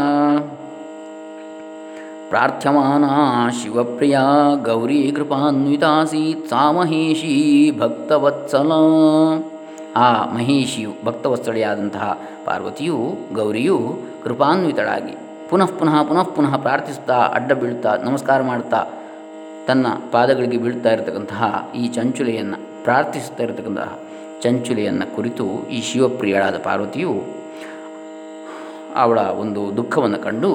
ಪ್ರಾರ್ಥ್ಯಮಾನ ಶಿವಪ್ರಿಯ ಗೌರಿ ಕೃಪಾನ್ವಿತಾಸೀತ್ ಸಾ ಮಹೇಶಿ ಭಕ್ತವತ್ಸಲ. ಆ ಮಹೇಶಿಯು ಭಕ್ತವತ್ಸಳೆಯಾದಂತಹ ಪಾರ್ವತಿಯು ಗೌರಿಯು ಕೃಪಾನ್ವಿತಳಾಗಿ ಪುನಃ ಪುನಃ ಪುನಃ ಪುನಃ ಪ್ರಾರ್ಥಿಸ್ತಾ ಅಡ್ಡ ಬೀಳ್ತಾ ನಮಸ್ಕಾರ ಮಾಡ್ತಾ ತನ್ನ ಪಾದಗಳಿಗೆ ಬೀಳ್ತಾ ಇರತಕ್ಕಂತಹ ಈ ಚಂಚುಲೆಯನ್ನು ಪ್ರಾರ್ಥಿಸ್ತಾ ಇರತಕ್ಕಂತಹ ಚಂಚುಲೆಯನ್ನು ಕುರಿತು ಈ ಶಿವಪ್ರಿಯಳಾದ ಪಾರ್ವತಿಯು ಅವಳ ಒಂದು ದುಃಖವನ್ನು ಕಂಡು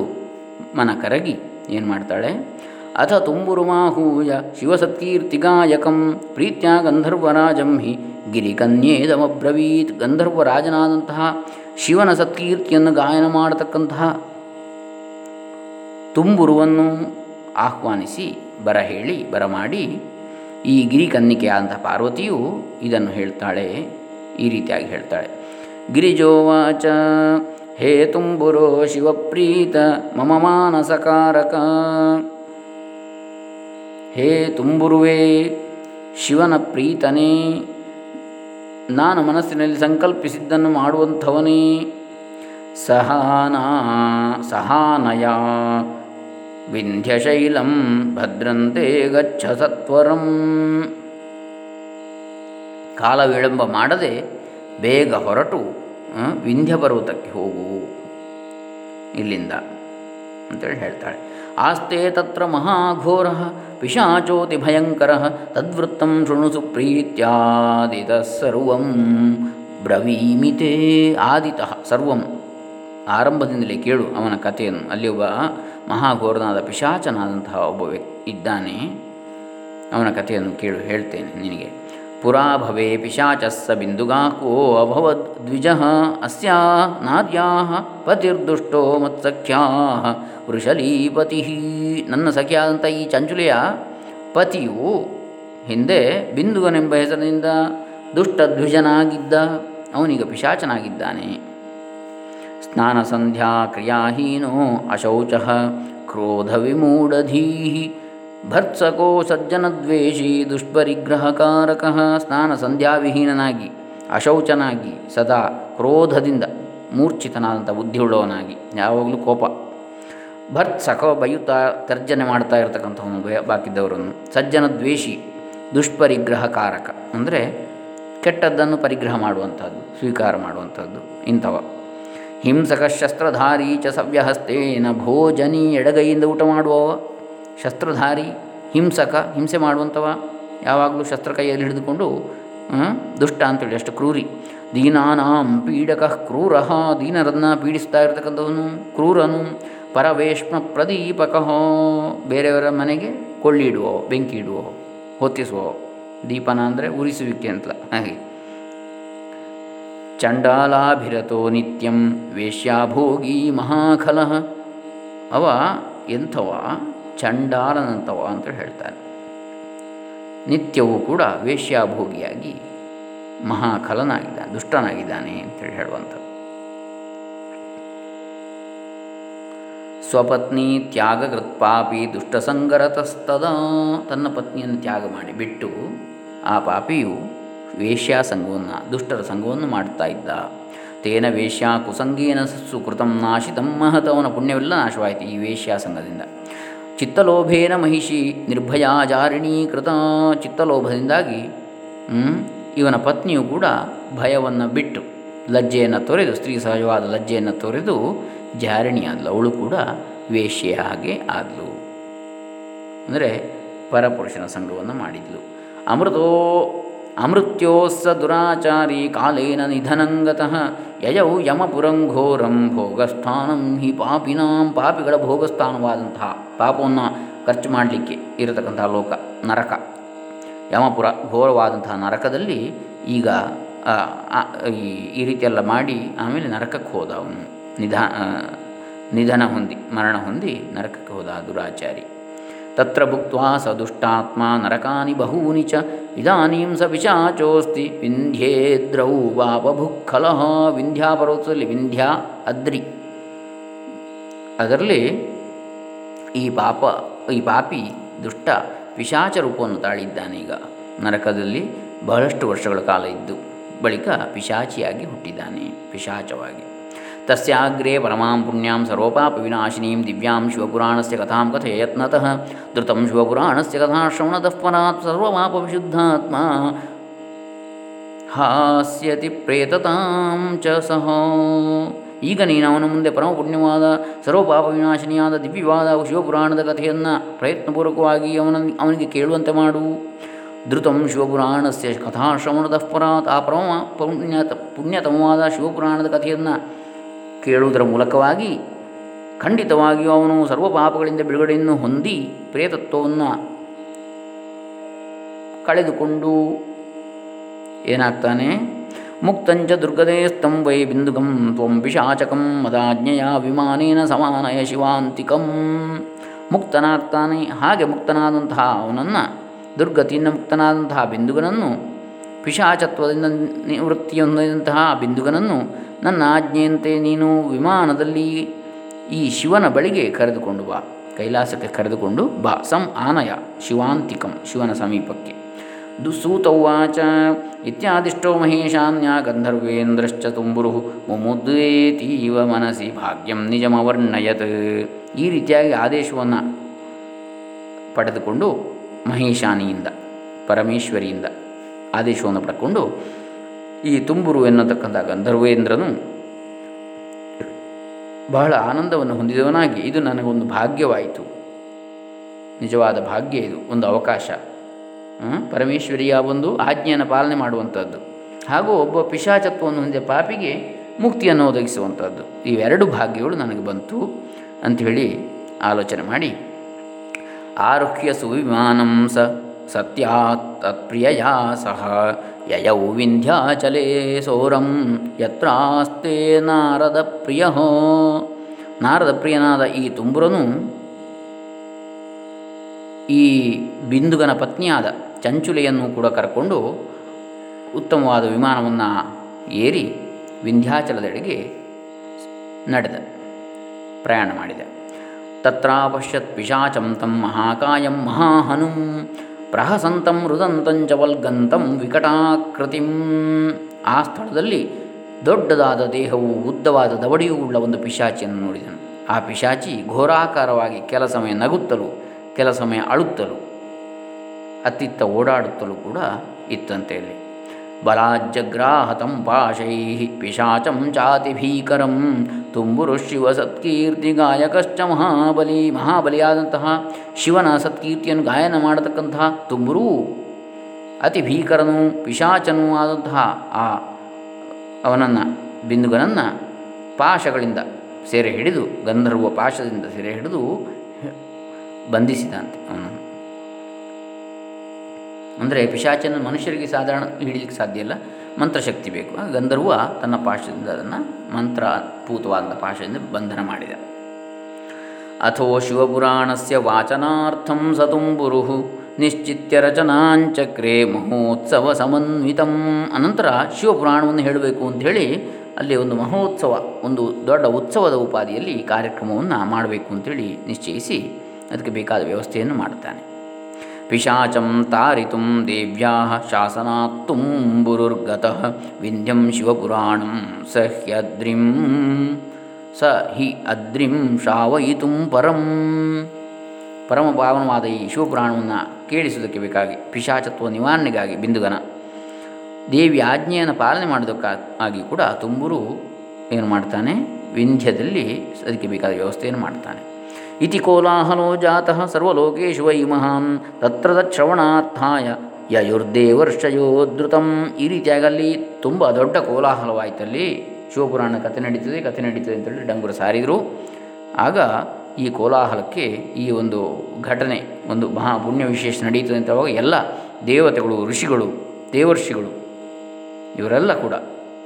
ಮನ ಕರಗಿ ಏನು ಮಾಡ್ತಾಳೆ? ಅಥ ತುಂಬುರು ಮಾಹೂಯ ಶಿವಸತ್ಕೀರ್ತಿಗಾಯಕಂ ಪ್ರೀತ್ಯ ಗಂಧರ್ವರಾಜಂ ಹಿ ಗಿರಿಕನ್ಯೇದಮಬ್ರವೀತ್. ಗಂಧರ್ವರಾಜನಾದಂತಹ ಶಿವನ ಸತ್ಕೀರ್ತಿಯನ್ನು ಗಾಯನ ಮಾಡತಕ್ಕಂತಹ ತುಂಬುರುವನ್ನು ಆಹ್ವಾನಿಸಿ ಬರ ಹೇಳಿ ಬರಮಾಡಿ ಈ ಗಿರಿಕನ್ನಿಕೆಯಾದಂಥ ಪಾರ್ವತಿಯು ಇದನ್ನು ಹೇಳ್ತಾಳೆ, ಈ ರೀತಿಯಾಗಿ ಹೇಳ್ತಾಳೆ. ಗಿರಿಜೋವಾಚ, ಹೇ ತುಂಬುರೋ ಶಿವಪ್ರೀತ, ಮಮ ಮಾನಸಕಾರಕ. ಹೇ ತುಂಬುರುವೆ, ಶಿವನ ಪ್ರೀತನೇ, ನಾನು ಮನಸ್ಸಿನಲ್ಲಿ ಸಂಕಲ್ಪಿಸಿದ್ದನ್ನು ಮಾಡುವಂಥವನೇ. ಸಹಾನ, ಸಹಾನಯ. ವಿಂಧ್ಯಶೈಲಂ ಭದ್ರಂತೆ ಗಚ್ಚ ಸತ್ವರಂ. ಕಾಲ ವಿಳಂಬ ಮಾಡದೆ ಬೇಗ ಹೊರಟು ವಿಂಧ್ಯ ಪರ್ವತಕ್ಕೆ ಹೋಗು. ಇಲ್ಲಿಂದ ಅಂತೇಳಿ ಹೇಳ್ತಾಳೆ. ಆಸ್ತೆ ತತ್ರ ಮಹಾಘೋರ, ಪಿಶಾಚೋತಿ ಭಯಂಕರ, ತದ್ವೃತ್ತಂ ಶೃಣು ಸುಪ್ರೀತ್ಯಾದಿತ ಸರ್ವಂ ಬ್ರವೀಮಿತೇ ಆದಿತಃ ಸರ್ವಂ. ಆರಂಭದಿಂದಲೇ ಕೇಳು ಅವನ ಕಥೆಯನ್ನು. ಅಲ್ಲಿ ಒಬ್ಬ ಮಹಾಘೋರನಾದ ಪಿಶಾಚನಾದಂತಹ ಒಬ್ಬ ವ್ಯಕ್ತಿ ಇದ್ದಾನೆ. ಅವನ ಕಥೆಯನ್ನು ಕೇಳು, ಹೇಳ್ತೇನೆ ನಿನಗೆ. ಪುರಾ ಭವೇ ಪಿಶಾಚಸ್ಸ ಬಿಂದುಗಾಕೋ ಅಭವದ್ ದ್ವಿಜ ಅಸ್ಯಾ ನಾರ್ಯಾ ಪತಿರ್ದುಷ್ಟೋ ಮತ್ಸಖ್ಯಾ ವೃಷಲೀಪತಿ. ನನ್ನ ಸಖಿಯಾದಂಥ ಈ ಚಂಚುಲೆಯ ಪತಿಯು ಹಿಂದೆ ಬಿಂದುಗನೆಂಬ ಹೆಸರಿನಿಂದ ದುಷ್ಟ ದ್ವಿಜನಾಗಿದ್ದ ಅವನೀಗ ಪಿಶಾಚನಾಗಿದ್ದಾನೆ. ಸ್ನಾನ ಸಂಧ್ಯಾ ಕ್ರಿಯಾಹೀನೋ ಅಶೌಚ ಕ್ರೋಧ ವಿಮೂಢಧೀ ಭರ್ತ್ಸಕೋ ಸಜ್ಜನದ್ವೇಷಿ ದುಷ್ಪರಿಗ್ರಹಕಾರಕಃ ಸ್ನಾನ ಸಂಧ್ಯಾವಿಹೀನನಾಗಿ ಅಶೌಚನಾಗಿ ಸದಾ ಕ್ರೋಧದಿಂದ ಮೂರ್ಛಿತನಾದಂಥ ಬುದ್ಧಿಯುಳ್ಳವನಾಗಿ ಯಾವಾಗಲೂ ಕೋಪ. ಭರ್ತ್ಸಕೋ ಬೈಯುತ್ತಾ ತರ್ಜನೆ ಮಾಡ್ತಾ ಇರತಕ್ಕಂಥವನು ಬಾಕಿದ್ದವರನ್ನು. ಸಜ್ಜನ ದ್ವೇಷಿ ದುಷ್ಪರಿಗ್ರಹಕಾರಕ. ಅಂದರೆ ಕೆಟ್ಟದ್ದನ್ನು ಪರಿಗ್ರಹ ಮಾಡುವಂಥದ್ದು, ಸ್ವೀಕಾರ ಮಾಡುವಂಥದ್ದು ಇಂಥವ. ಹಿಂಸಕ ಶಸ್ತ್ರಧಾರಿ ಚ ಸವ್ಯಹಸ್ತೇನ ಭೋಜನಿ ಎಡಗೈಯಿಂದ ಊಟ ಮಾಡುವವ. ಶಸ್ತ್ರಧಾರಿ, ಹಿಂಸಕ, ಹಿಂಸೆ ಮಾಡುವಂಥವ ಯಾವಾಗಲೂ ಶಸ್ತ್ರ ಕೈಯಲ್ಲಿ ಹಿಡಿದುಕೊಂಡು ದುಷ್ಟ ಅಂತೇಳಿ, ಅಷ್ಟು ಕ್ರೂರಿ. ದೀನಾನಾಂ ಪೀಡಕ ಕ್ರೂರ ದೀನರನ್ನು ಪೀಡಿಸ್ತಾ ಇರತಕ್ಕಂಥವನು ಕ್ರೂರನು. ಪರವೇಶ್ಮ ಪ್ರದೀಪಕ, ಬೇರೆಯವರ ಮನೆಗೆ ಕೊಳ್ಳಿ ಇಡುವೋ ಬೆಂಕಿ ಇಡುವೋ ಹೊತ್ತಿಸುವೋ. ದೀಪನ ಅಂದರೆ ಉರಿಸುವಿಕೆ ಅಂತಲ ಹಾಗೆ. ಚಂಡಾಲಾಭಿರತೋ ನಿತ್ಯಂ ವೇಶ್ಯಾಭೋಗಿ ಮಹಾಖಲಃ. ಅವ ಎಂಥವ? ಚಂಡಾಲನಂತವ ಅಂತ ಹೇಳ್ತಾನೆ. ನಿತ್ಯವೂ ಕೂಡ ವೇಶ್ಯಾಭೋಗಿಯಾಗಿ ಮಹಾಖಲನಾಗಿದ್ದಾನೆ, ದುಷ್ಟನಾಗಿದ್ದಾನೆ ಅಂತೇಳಿ ಹೇಳುವಂಥದ್ದು. ಸ್ವಪತ್ನಿ ತ್ಯಾಗಕೃತ್ಪಾಪಿ ದುಷ್ಟಸಂಗರತಸ್ತದ ತನ್ನ ಪತ್ನಿಯನ್ನು ತ್ಯಾಗ ಮಾಡಿ ಬಿಟ್ಟು ಆ ಪಾಪಿಯು ವೇಶ್ಯಾ ಸಂಘವನ್ನು ದುಷ್ಟರ ಸಂಘವನ್ನು ಮಾಡ್ತಾ ಇದ್ದ. ತೇನ ವೇಶ್ಯಾ ಕುಸಂಗೇನ ಸುಕೃತಂ ನಾಶಿತಂ ಮಹತವನ ಪುಣ್ಯವೆಲ್ಲ ನಾಶವಾಯಿತು ಈ ವೇಶ್ಯಾ ಸಂಘದಿಂದ ಚಿತ್ತಲೋಭೇನ ಮಹಿಷಿ ನಿರ್ಭಯಾಚಾರಿಣೀಕೃತ ಚಿತ್ತಲೋಭದಿಂದಾಗಿ ಇವನ ಪತ್ನಿಯು ಕೂಡ ಭಯವನ್ನು ಬಿಟ್ಟು ಲಜ್ಜೆಯನ್ನು ತೊರೆದು, ಸ್ತ್ರೀ ಸಹಜವಾದ ಲಜ್ಜೆಯನ್ನು ತೊರೆದು ಜಾರಿಣಿ ಆದಳು ಅವಳು ಕೂಡ ವೇಶ್ಯೆ ಹಾಗೆ ಆದಳು ಅಂದರೆ ಪರಪುರುಷನ ಸಂಘವನ್ನು ಮಾಡಿದ್ಲು. ಅಮೃತೋ ಅಮೃತ್ಯೋಸ್ಸ ದುರಾಚಾರಿ ಕಾಲೇನ ನಿಧನಂಗತಃ ಯಯೌ ಯಮಪುರಂಘೋರಂ ಭೋಗಸ್ಥಾನಂ ಹಿ ಪಾಪಿನಾಂ ಪಾಪಿಗಳ ಭೋಗಸ್ಥಾನವಾದಂತಹ ಪಾಪವನ್ನು ಖರ್ಚು ಮಾಡಲಿಕ್ಕೆ ಇರತಕ್ಕಂತಹ ಲೋಕ, ನರಕ. ಯಮಪುರ ಘೋರವಾದಂತಹ ನರಕದಲ್ಲಿ ಈಗ ಈ ರೀತಿಯೆಲ್ಲ ಮಾಡಿ ಆಮೇಲೆ ನರಕಕ್ಕೆ ಹೋದ ಅವನು. ನಿಧಾ ನಿಧನ ಹೊಂದಿ, ಮರಣ ಹೊಂದಿ ನರಕಕ್ಕೆ ಹೋದ ದುರಾಚಾರಿ. ತತ್ರ ಭುಕ್ತ್ವಾ ಸ ದುಷ್ಟಾತ್ಮ ನರಕಾನಿ ಬಹೂನಿ ಚ ಇದಾನೀಂ ಸ ಪಿಶಾಚೋಸ್ತಿ ವಿಂಧ್ಯೇದ್ರೌ ವಾಪಭುಕ್ಕಲಃ ವಿಂಧ್ಯಾ ಪರ್ವತದಲ್ಲಿ ವಿಂಧ್ಯಾ ಅದ್ರಿ ಅದರಲ್ಲಿ ಈ ಪಾಪ, ಈ ಪಾಪಿ ದುಷ್ಟ ಪಿಶಾಚ ರೂಪವನ್ನು ತಾಳಿದ್ದಾನೆ ಈಗ. ನರಕದಲ್ಲಿ ಬಹಳಷ್ಟು ವರ್ಷಗಳ ಕಾಲ ಇದ್ದು ಬಳಿಕ ಪಿಶಾಚಿಯಾಗಿ ಹುಟ್ಟಿದ್ದಾನೆ, ಪಿಶಾಚವಾಗಿ. ತಸ್ಯಾಗ್ರೆ ಪರಮಾಂ ಪುಣ್ಯಾಂ ಸರ್ವಪಾಪ ವಿನಾಶಿನೀಂ ದಿವ್ಯಾಂ ಶಿವಪುರಾಣಸ್ಯ ಕಥಾಂ ಕಥೆಯತ್ನತಃ ಧೃತಂ ಶಿವಪುರಾಣಸ್ಯ ಕಥಾಶ್ರವಣತಃ ಪರಾತ್ ಸರ್ವಪಾಪ ವಿಶುದ್ಧಾತ್ಮ ಹಾಸ್ಯತಿ ಪ್ರೇತತಾಂ ಚ ಸಹ ಈಗ ನೀನು ಅವನ ಮುಂದೆ ಪರಮ ಪುಣ್ಯವಾದ ಸರ್ವಪಾಪ ವಿನಾಶಿನಿಯಾದ ದಿವ್ಯವಾದ ಶಿವಪುರಾಣದ ಕಥೆಯನ್ನು ಪ್ರಯತ್ನಪೂರ್ವಕವಾಗಿ ಅವನ ಅವನಿಗೆ ಕೇಳುವಂತೆ ಮಾಡು. ಧೃತಂ ಶಿವಪುರಾಣಸ್ಯ ಕಥಾಶ್ರವಣದ ಪರಾತ್, ಆ ಪರಮ ಪುಣ್ಯ ಪುಣ್ಯತಮವಾದ ಶಿವಪುರಾಣದ ಕಥೆಯನ್ನು ಕೇಳುವುದರ ಮೂಲಕವಾಗಿ ಖಂಡಿತವಾಗಿಯೂ ಅವನು ಸರ್ವ ಪಾಪಗಳಿಂದ ಬಿಡುಗಡೆಯನ್ನು ಹೊಂದಿ ಪ್ರೇತತ್ವವನ್ನು ಕಳೆದುಕೊಂಡು ಏನಾಗ್ತಾನೆ? ಮುಕ್ತಂಚ ದುರ್ಗದೇ ಸ್ತಂ ವೈ ಬಿಂದುಗಂ ತ್ವಂ ಪಿಶಾಚಕಂ ಮದಾಜ್ಞೆಯ ವಿಮಾನೇನ ಸಮಾನಯ ಶಿವಾಂತಿಕಂ. ಮುಕ್ತನಾಗ್ತಾನೆ. ಹಾಗೆ ಮುಕ್ತನಾದಂತಹ ಅವನನ್ನು, ದುರ್ಗತಿಯಿಂದ ಮುಕ್ತನಾದಂತಹ ಬಿಂದುಗನನ್ನು, ಪಿಶಾಚತ್ವದಿಂದ ನಿವೃತ್ತಿಯೊಂದಂತಹ ಬಿಂದುಗನನ್ನು ನನ್ನ ಆಜ್ಞೆಯಂತೆ ನೀನು ವಿಮಾನದಲ್ಲಿ ಈ ಶಿವನ ಬಳಿಗೆ ಕರೆದುಕೊಂಡು ಬಾ. ಕೈಲಾಸಕ್ಕೆ ಕರೆದುಕೊಂಡು ಬಾ. ಸಂ ಆನಯ. ಶಿವಾಂತಿಕಂ. ಶಿವನ ಸಮೀಪಕ್ಕೆ. ದುಸೂತೌವಾಚ ಇತ್ಯಾದಿಷ್ಟೋ ಮಹೇಶಾನ್ಯ ಗಂಧರ್ವೇಂದ್ರಶ್ಚ ತುಂಬುರು ಮುಮುದ್ವೇತೀವ ಮನಸಿ ಭಾಗ್ಯಂ ನಿಜಮವರ್ಣಯತ್. ಈ ರೀತಿಯಾಗಿ ಆದೇಶವನ್ನು ಪಡೆದುಕೊಂಡು ಮಹೇಶಾನಿಯಿಂದ, ಪರಮೇಶ್ವರಿಯಿಂದ ಆದೇಶವನ್ನು ಪಡ್ಕೊಂಡು ಈ ತುಂಬುರು ಎನ್ನತಕ್ಕಂಥ ಗಂಧರ್ವೇಂದ್ರನು ಬಹಳ ಆನಂದವನ್ನು ಹೊಂದಿದವನಾಗಿ ಇದು ನನಗೊಂದು ಭಾಗ್ಯವಾಯಿತು. ನಿಜವಾದ ಭಾಗ್ಯ ಇದು, ಒಂದು ಅವಕಾಶ. ಪರಮೇಶ್ವರಿಯ ಒಂದು ಆಜ್ಞೆಯನ್ನು ಪಾಲನೆ ಮಾಡುವಂಥದ್ದು. ಹಾಗೂ ಒಬ್ಬ ಪಿಶಾಚತ್ವವನ್ನು ಹೊಂದಿದ ಪಾಪಿಗೆ ಮುಕ್ತಿಯನ್ನು ಒದಗಿಸುವಂಥದ್ದು. ಇವೆರಡು ಭಾಗ್ಯಗಳು ನನಗೆ ಬಂತು ಅಂಥೇಳಿ ಆಲೋಚನೆ ಮಾಡಿ. ಆರುಹ್ಯ ಸುವಿಮಾನಂ ಸ ಸತ್ಯಾತ್ ತತ್ಪ್ರಿಯಯಾ ಸಹ ಯಯೌ ವಿಂಧ್ಯಾಚಲೇ ಸೋರಂ ಯತ್ರಾಸ್ತೆ ನಾರದ ಪ್ರಿಯಹೋ ನಾರದ ಪ್ರಿಯನಾದ ಈ ತುಂಬುರನು ಈ ಬಿಂದುಗನ ಪತ್ನಿಯಾದ ಚಂಚುಲೆಯನ್ನು ಕೂಡ ಕರ್ಕೊಂಡು ಉತ್ತಮವಾದ ವಿಮಾನವನ್ನು ಏರಿ ವಿಂಧ್ಯಾಚಲದೆಡೆಗೆ ನಡೆದ, ಪ್ರಯಾಣ ತತ್ರ ತತ್ರಾಪಶ್ಯತ್ ಪಿಶಾಚಂ ತಂ ಮಹಾಕಾಯಂ ಮಹಾಹನುಂ ಪ್ರಹಸಂತಂ ರುದಂತಂಚ ವಲ್ಗಂತಂ ವಿಕಟಾಕೃತಿಂ. ಆ ಸ್ಥಳದಲ್ಲಿ ದೊಡ್ಡದಾದ ದೇಹವು ಉದ್ದವಾದ ದವಡಿಯೂ ಉಳ್ಳ ಒಂದು ಪಿಶಾಚಿಯನ್ನು ನೋಡಿದನು. ಆ ಪಿಶಾಚಿ ಘೋರಾಕಾರವಾಗಿ ಕೆಲ ಸಮಯ ನಗುತ್ತಲು, ಕೆಲ ಸಮಯ ಅಳುತ್ತಲು, ಅತ್ತಿತ್ತ ಓಡಾಡುತ್ತಲೂ ಕೂಡ ಇತ್ತಂತೆ ಅಲ್ಲಿ. ಬಲಾಜ್ಜಗ್ರಾಹತಂ ಪಾಶೈ ಪಿಶಾಚಂ ಚಾತಿ ಭೀಕರಂ ತುಂಬುರು ಶಿವ ಸತ್ಕೀರ್ತಿ ಗಾಯಕಶ್ಚ ಮಹಾಬಲಿ ಮಹಾಬಲಿಯಾದಂತಹ ಶಿವನ ಸತ್ಕೀರ್ತಿಯನ್ನು ಗಾಯನ ಮಾಡತಕ್ಕಂತಹ ತುಂಬುರು ಅತಿ ಭೀಕರನು ಪಿಶಾಚನೂ ಆದಂತಹ ಆ ಅವನನ್ನು ಬಿಂದುಗನನ್ನು ಪಾಶಗಳಿಂದ ಸೆರೆ ಹಿಡಿದು, ಗಂಧರ್ವ ಪಾಶದಿಂದ ಸೆರೆ ಹಿಡಿದು ಬಂಧಿಸಿದಂತೆ ಅವನನ್ನು. ಅಂದರೆ ಪಿಶಾಚನ ಮನುಷ್ಯರಿಗೆ ಸಾಧಾರಣ ಹಿಡಿಲಿಕ್ಕೆ ಸಾಧ್ಯ ಇಲ್ಲ. ಮಂತ್ರಶಕ್ತಿ ಬೇಕು. ಗಂಧರ್ವ ತನ್ನ ಪಾಶದಿಂದ ಅದನ್ನು ಮಂತ್ರಪೂತವಾದಂಥ ಪಾಶದಿಂದ ಬಂಧನ ಮಾಡಿದ. ಅಥೋ ಶಿವಪುರಾಣಸ್ಯ ವಾಚನಾರ್ಥಂ ಸತುಂಬುರು ನಿಶ್ಚಿತ್ಯ ರಚನಾಂಚಕ್ರೇ ಮಹೋತ್ಸವ ಸಮನ್ವಿತಂ. ಅನಂತರ ಶಿವಪುರಾಣವನ್ನು ಹೇಳಬೇಕು ಅಂಥೇಳಿ ಅಲ್ಲಿ ಒಂದು ಮಹೋತ್ಸವ, ಒಂದು ದೊಡ್ಡ ಉತ್ಸವದ ಉಪಾಧಿಯಲ್ಲಿ ಕಾರ್ಯಕ್ರಮವನ್ನು ಮಾಡಬೇಕು ಅಂತೇಳಿ ನಿಶ್ಚಯಿಸಿ ಅದಕ್ಕೆ ಬೇಕಾದ ವ್ಯವಸ್ಥೆಯನ್ನು ಮಾಡುತ್ತಾನೆ ಪಿಶಾಚಂ ತಾರಿತುಂ ದೇವ್ಯಾ ಶಾಸನಾತ್ ತುಂಬುರುರ್ಗತಃ ವಿಂಧ್ಯಂ ಶಿವಪುರಾಣಂ ಸ ಹ್ಯದ್ರಿಂ ಸ ಹಿ ಅದ್ರಿಂ ಶಾವಯಿತುಂ ಪರಂ. ಪರಮ ಪಾವನವಾದ ಈ ಶಿವಪುರಾಣವನ್ನು ಕೇಳಿಸುವುದಕ್ಕೆ ಬೇಕಾಗಿ ಪಿಶಾಚತ್ವ ನಿವಾರಣೆಗಾಗಿ ಬಿಂದುಗನ ದೇವಿ ಆಜ್ಞೆಯನ್ನು ಪಾಲನೆ ಮಾಡೋದಕ್ಕಾಗಿ ಕೂಡ ತುಂಬುರು ಏನು ಮಾಡ್ತಾನೆ, ವಿಂಧ್ಯದಲ್ಲಿ ಅದಕ್ಕೆ ಬೇಕಾದ ವ್ಯವಸ್ಥೆಯನ್ನು ಮಾಡ್ತಾನೆ. ಇತಿ ಕೋಲಾಹಲೋ ಜಾತಃ ಸರ್ವಲೋಕೇಶು ವೈ ಮಹಾನ್ ತತ್ರ ಶ್ರವಣಾರ್ಥಾಯ ಯಯುರ್ದೇವರ್ಷಯೋಧೃತಂ ಈ ರೀತಿಯಾಗಿ ಅಲ್ಲಿ ತುಂಬ ದೊಡ್ಡ ಕೋಲಾಹಲವಾಯಿತಲ್ಲಿ ಶಿವಪುರಾಣ ಕಥೆ ನಡೀತದೆ ಕಥೆ ನಡೀತದೆ ಅಂತೇಳಿ ಡಂಗುರ ಸಾರಿದರು. ಆಗ ಈ ಕೋಲಾಹಲಕ್ಕೆ ಈ ಒಂದು ಘಟನೆ, ಒಂದು ಮಹಾ ಪುಣ್ಯ ವಿಶೇಷ ನಡೀತದೆ ಅಂತವಾಗ ಎಲ್ಲ ದೇವತೆಗಳು, ಋಷಿಗಳು, ದೇವರ್ಷಿಗಳು ಇವರೆಲ್ಲ ಕೂಡ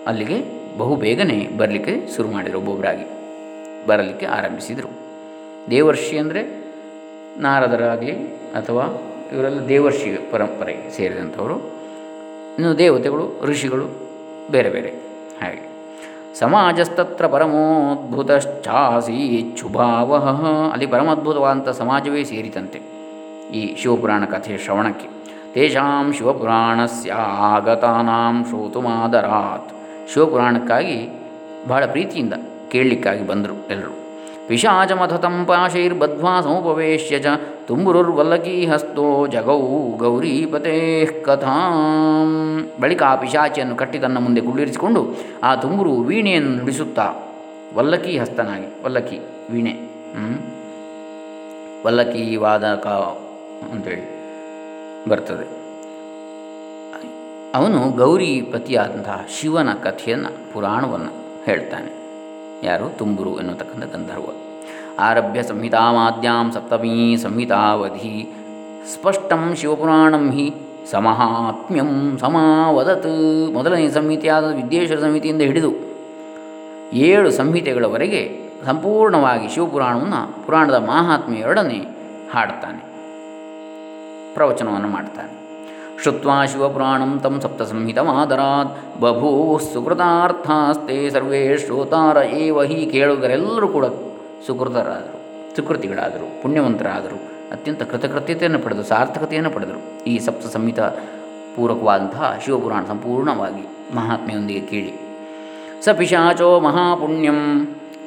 ಅಲ್ಲಿಗೆ ಬಹು ಬೇಗನೆ ಬರಲಿಕ್ಕೆ ಶುರು ಮಾಡಿದರು ಒಬ್ಬೊಬ್ಬರಾಗಿ ಬರಲಿಕ್ಕೆ ಆರಂಭಿಸಿದರು. ದೇವರ್ಷಿ ಅಂದರೆ ನಾರದರಾಗಲಿ ಅಥವಾ ಇವರೆಲ್ಲ ದೇವರ್ಷಿ ಪರಂಪರೆಗೆ ಸೇರಿದಂಥವರು. ಇನ್ನು ದೇವತೆಗಳು, ಋಷಿಗಳು ಬೇರೆ ಬೇರೆ. ಹಾಗೆ. ಸಮಾಜಸ್ತತ್ರ ಪರಮೋದ್ಭುತಶ್ಚಾಸೀಚ್ಛುಭಾವ ಅಲ್ಲಿ ಪರಮಾದ್ಭುತವಾದಂಥ ಸಮಾಜವೇ ಸೇರಿತಂತೆ ಈ ಶಿವಪುರಾಣ ಕಥೆಯ ಶ್ರವಣಕ್ಕೆ. ತೇಷಾಂ ಶಿವಪುರಾಣಸ್ಯ ಆಗತಾನಾಂ ಶ್ರೋತುಮಾದರಾತ್. ಶಿವಪುರಾಣಕ್ಕಾಗಿ ಬಹಳ ಪ್ರೀತಿಯಿಂದ ಕೇಳಲಿಕ್ಕಾಗಿ ಬಂದರು ಎಲ್ಲರೂ ಪಿಶಾಚಮಥತಂ ಪಾಶೈರ್ಬದ್ಧ್ವಾ ಸಮುಪವೇಶ್ಯ ಚ ಹಸ್ತೋ ಜಗೌ ಗೌರೀಪತೆ ಕಥಾಂ ಬಳಿಕ ಆ ಪಿಶಾಚಿಯನ್ನು ಕಟ್ಟಿ ತನ್ನ ಮುಂದೆ ಗುಳ್ಳಿರಿಸಿಕೊಂಡು ಆ ತುಂಬುರು ವೀಣೆಯನ್ನು ನುಡಿಸುತ್ತಾ ವಲ್ಲಕಿ ಹಸ್ತನಾಗಿ, ವಲ್ಲಕಿ ವೀಣೆ? ವಲ್ಲಕಿ ವಾದಕ ಅಂತೇಳಿ ಬರ್ತದೆ. ಅವನು ಗೌರಿಪತಿಯಾದಂತಹ ಶಿವನ ಕಥೆಯನ್ನು, ಪುರಾಣವನ್ನು ಹೇಳ್ತಾನೆ. ಯಾರು? ತುಂಬುರು ಎನ್ನುತಕ್ಕಂಥ ಗಂಧರ್ವ. ಆರಭ್ಯ ಸಂಹಿತಾಮಾದ್ಯಾಂ ಸಪ್ತಮೀ ಸಂಹಿತಾವಧಿ. ಸ್ಪಷ್ಟಂ ಶಿವಪುರಾಣಂ ಹಿ ಸಮಹಾತ್ಮ್ಯಂ ಸಮಾವದತ್. ಮೊದಲನೇ ಸಂಹಿತೆಯಾದ ವಿದ್ಯೇಶ್ವರ ಸಂಹಿತೆಯಿಂದ ಹಿಡಿದು ಏಳು ಸಂಹಿತೆಗಳವರೆಗೆ ಸಂಪೂರ್ಣವಾಗಿ ಶಿವಪುರಾಣವನ್ನು ಪುರಾಣದ ಮಹಾತ್ಮೆಯೊಡನೆ ಹಾಡ್ತಾನೆ ಪ್ರವಚನವನ್ನು ಮಾಡ್ತಾನೆ. ಶಿವಪುರಾಣಂ ತಂ ಸಪ್ತಸಂಹಿತಮಾದರಾತ್ ಬಭೂ ಸುಕೃತಾರ್ಥಾಸ್ತೆ ಸರ್ವೇ ಶ್ರೋತಾರ ಏವ ಹಿ ಕೇಳುಗರೆಲ್ಲರೂ ಕೂಡ ಸುಕೃತರಾದರು, ಸುಕೃತಿಗಳಾದರು, ಪುಣ್ಯವಂತರಾದರು, ಅತ್ಯಂತ ಕೃತಕೃತ್ಯತೆಯನ್ನು ಪಡೆದರು ಸಾರ್ಥಕತೆಯನ್ನು ಪಡೆದರು. ಈ ಸಪ್ತ ಸಂಹಿತ ಪೂರಕವಾದಂತಹ ಶಿವಪುರಾಣ ಸಂಪೂರ್ಣವಾಗಿ ಮಹಾತ್ಮೆಯೊಂದಿಗೆ ಕೇಳಿ. ಸ ಪಿಶಾಚೋ ಮಹಾಪುಣ್ಯಂ